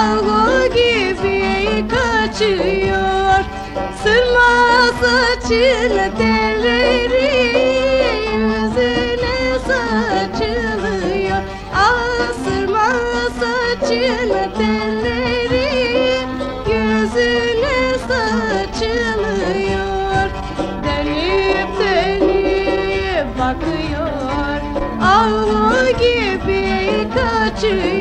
dalga gibi kaçıyor. Sırması çile telleri yüzüne saçılıyor. Ah sırması çile telleri yüzüne saçılıyor. Dönüp dönüp bakıyor Avlu gibi kaçıyor.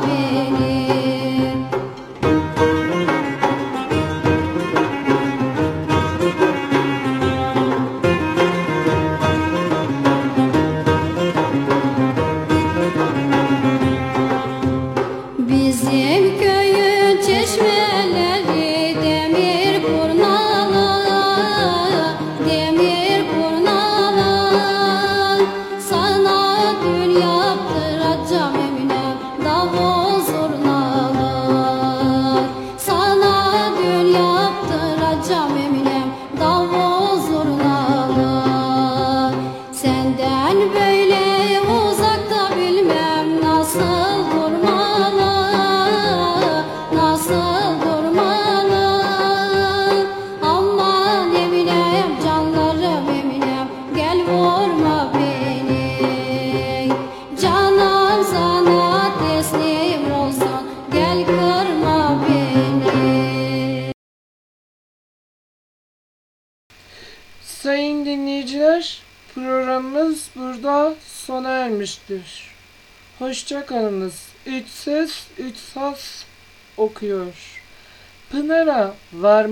아 네.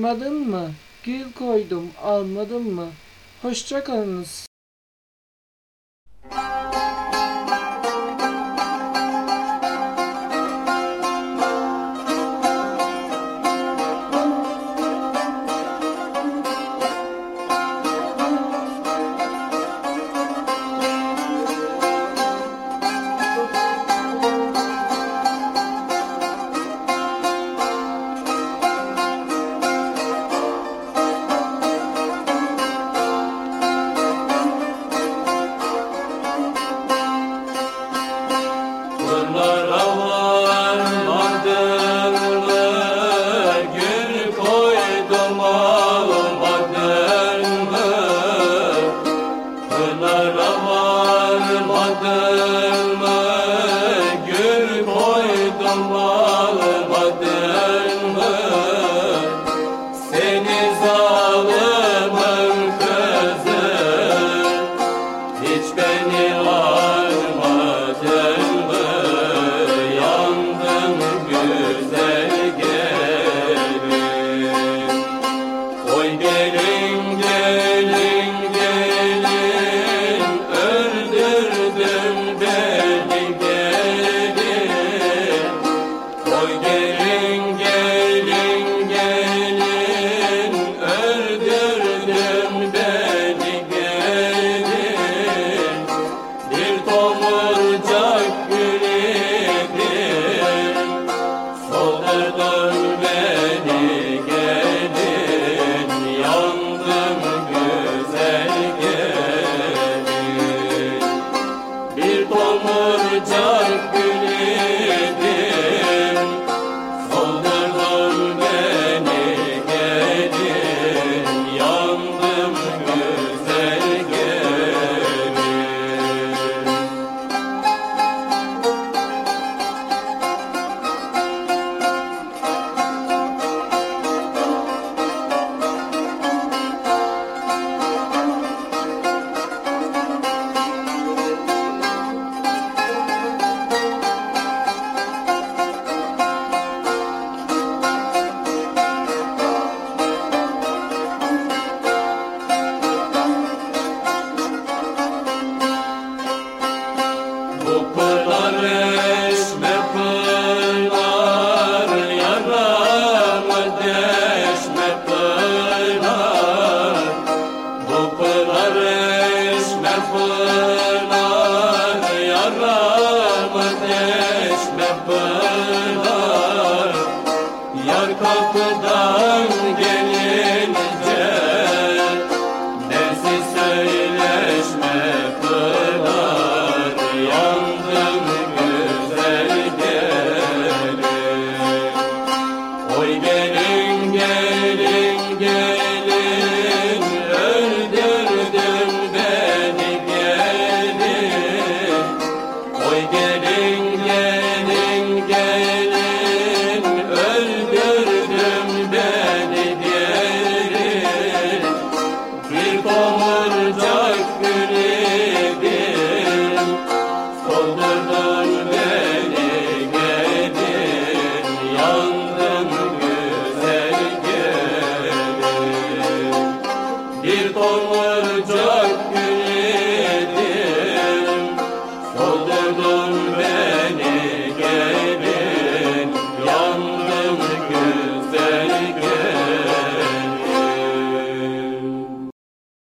Varmadın mı? Gül koydum almadın mı? Hoşça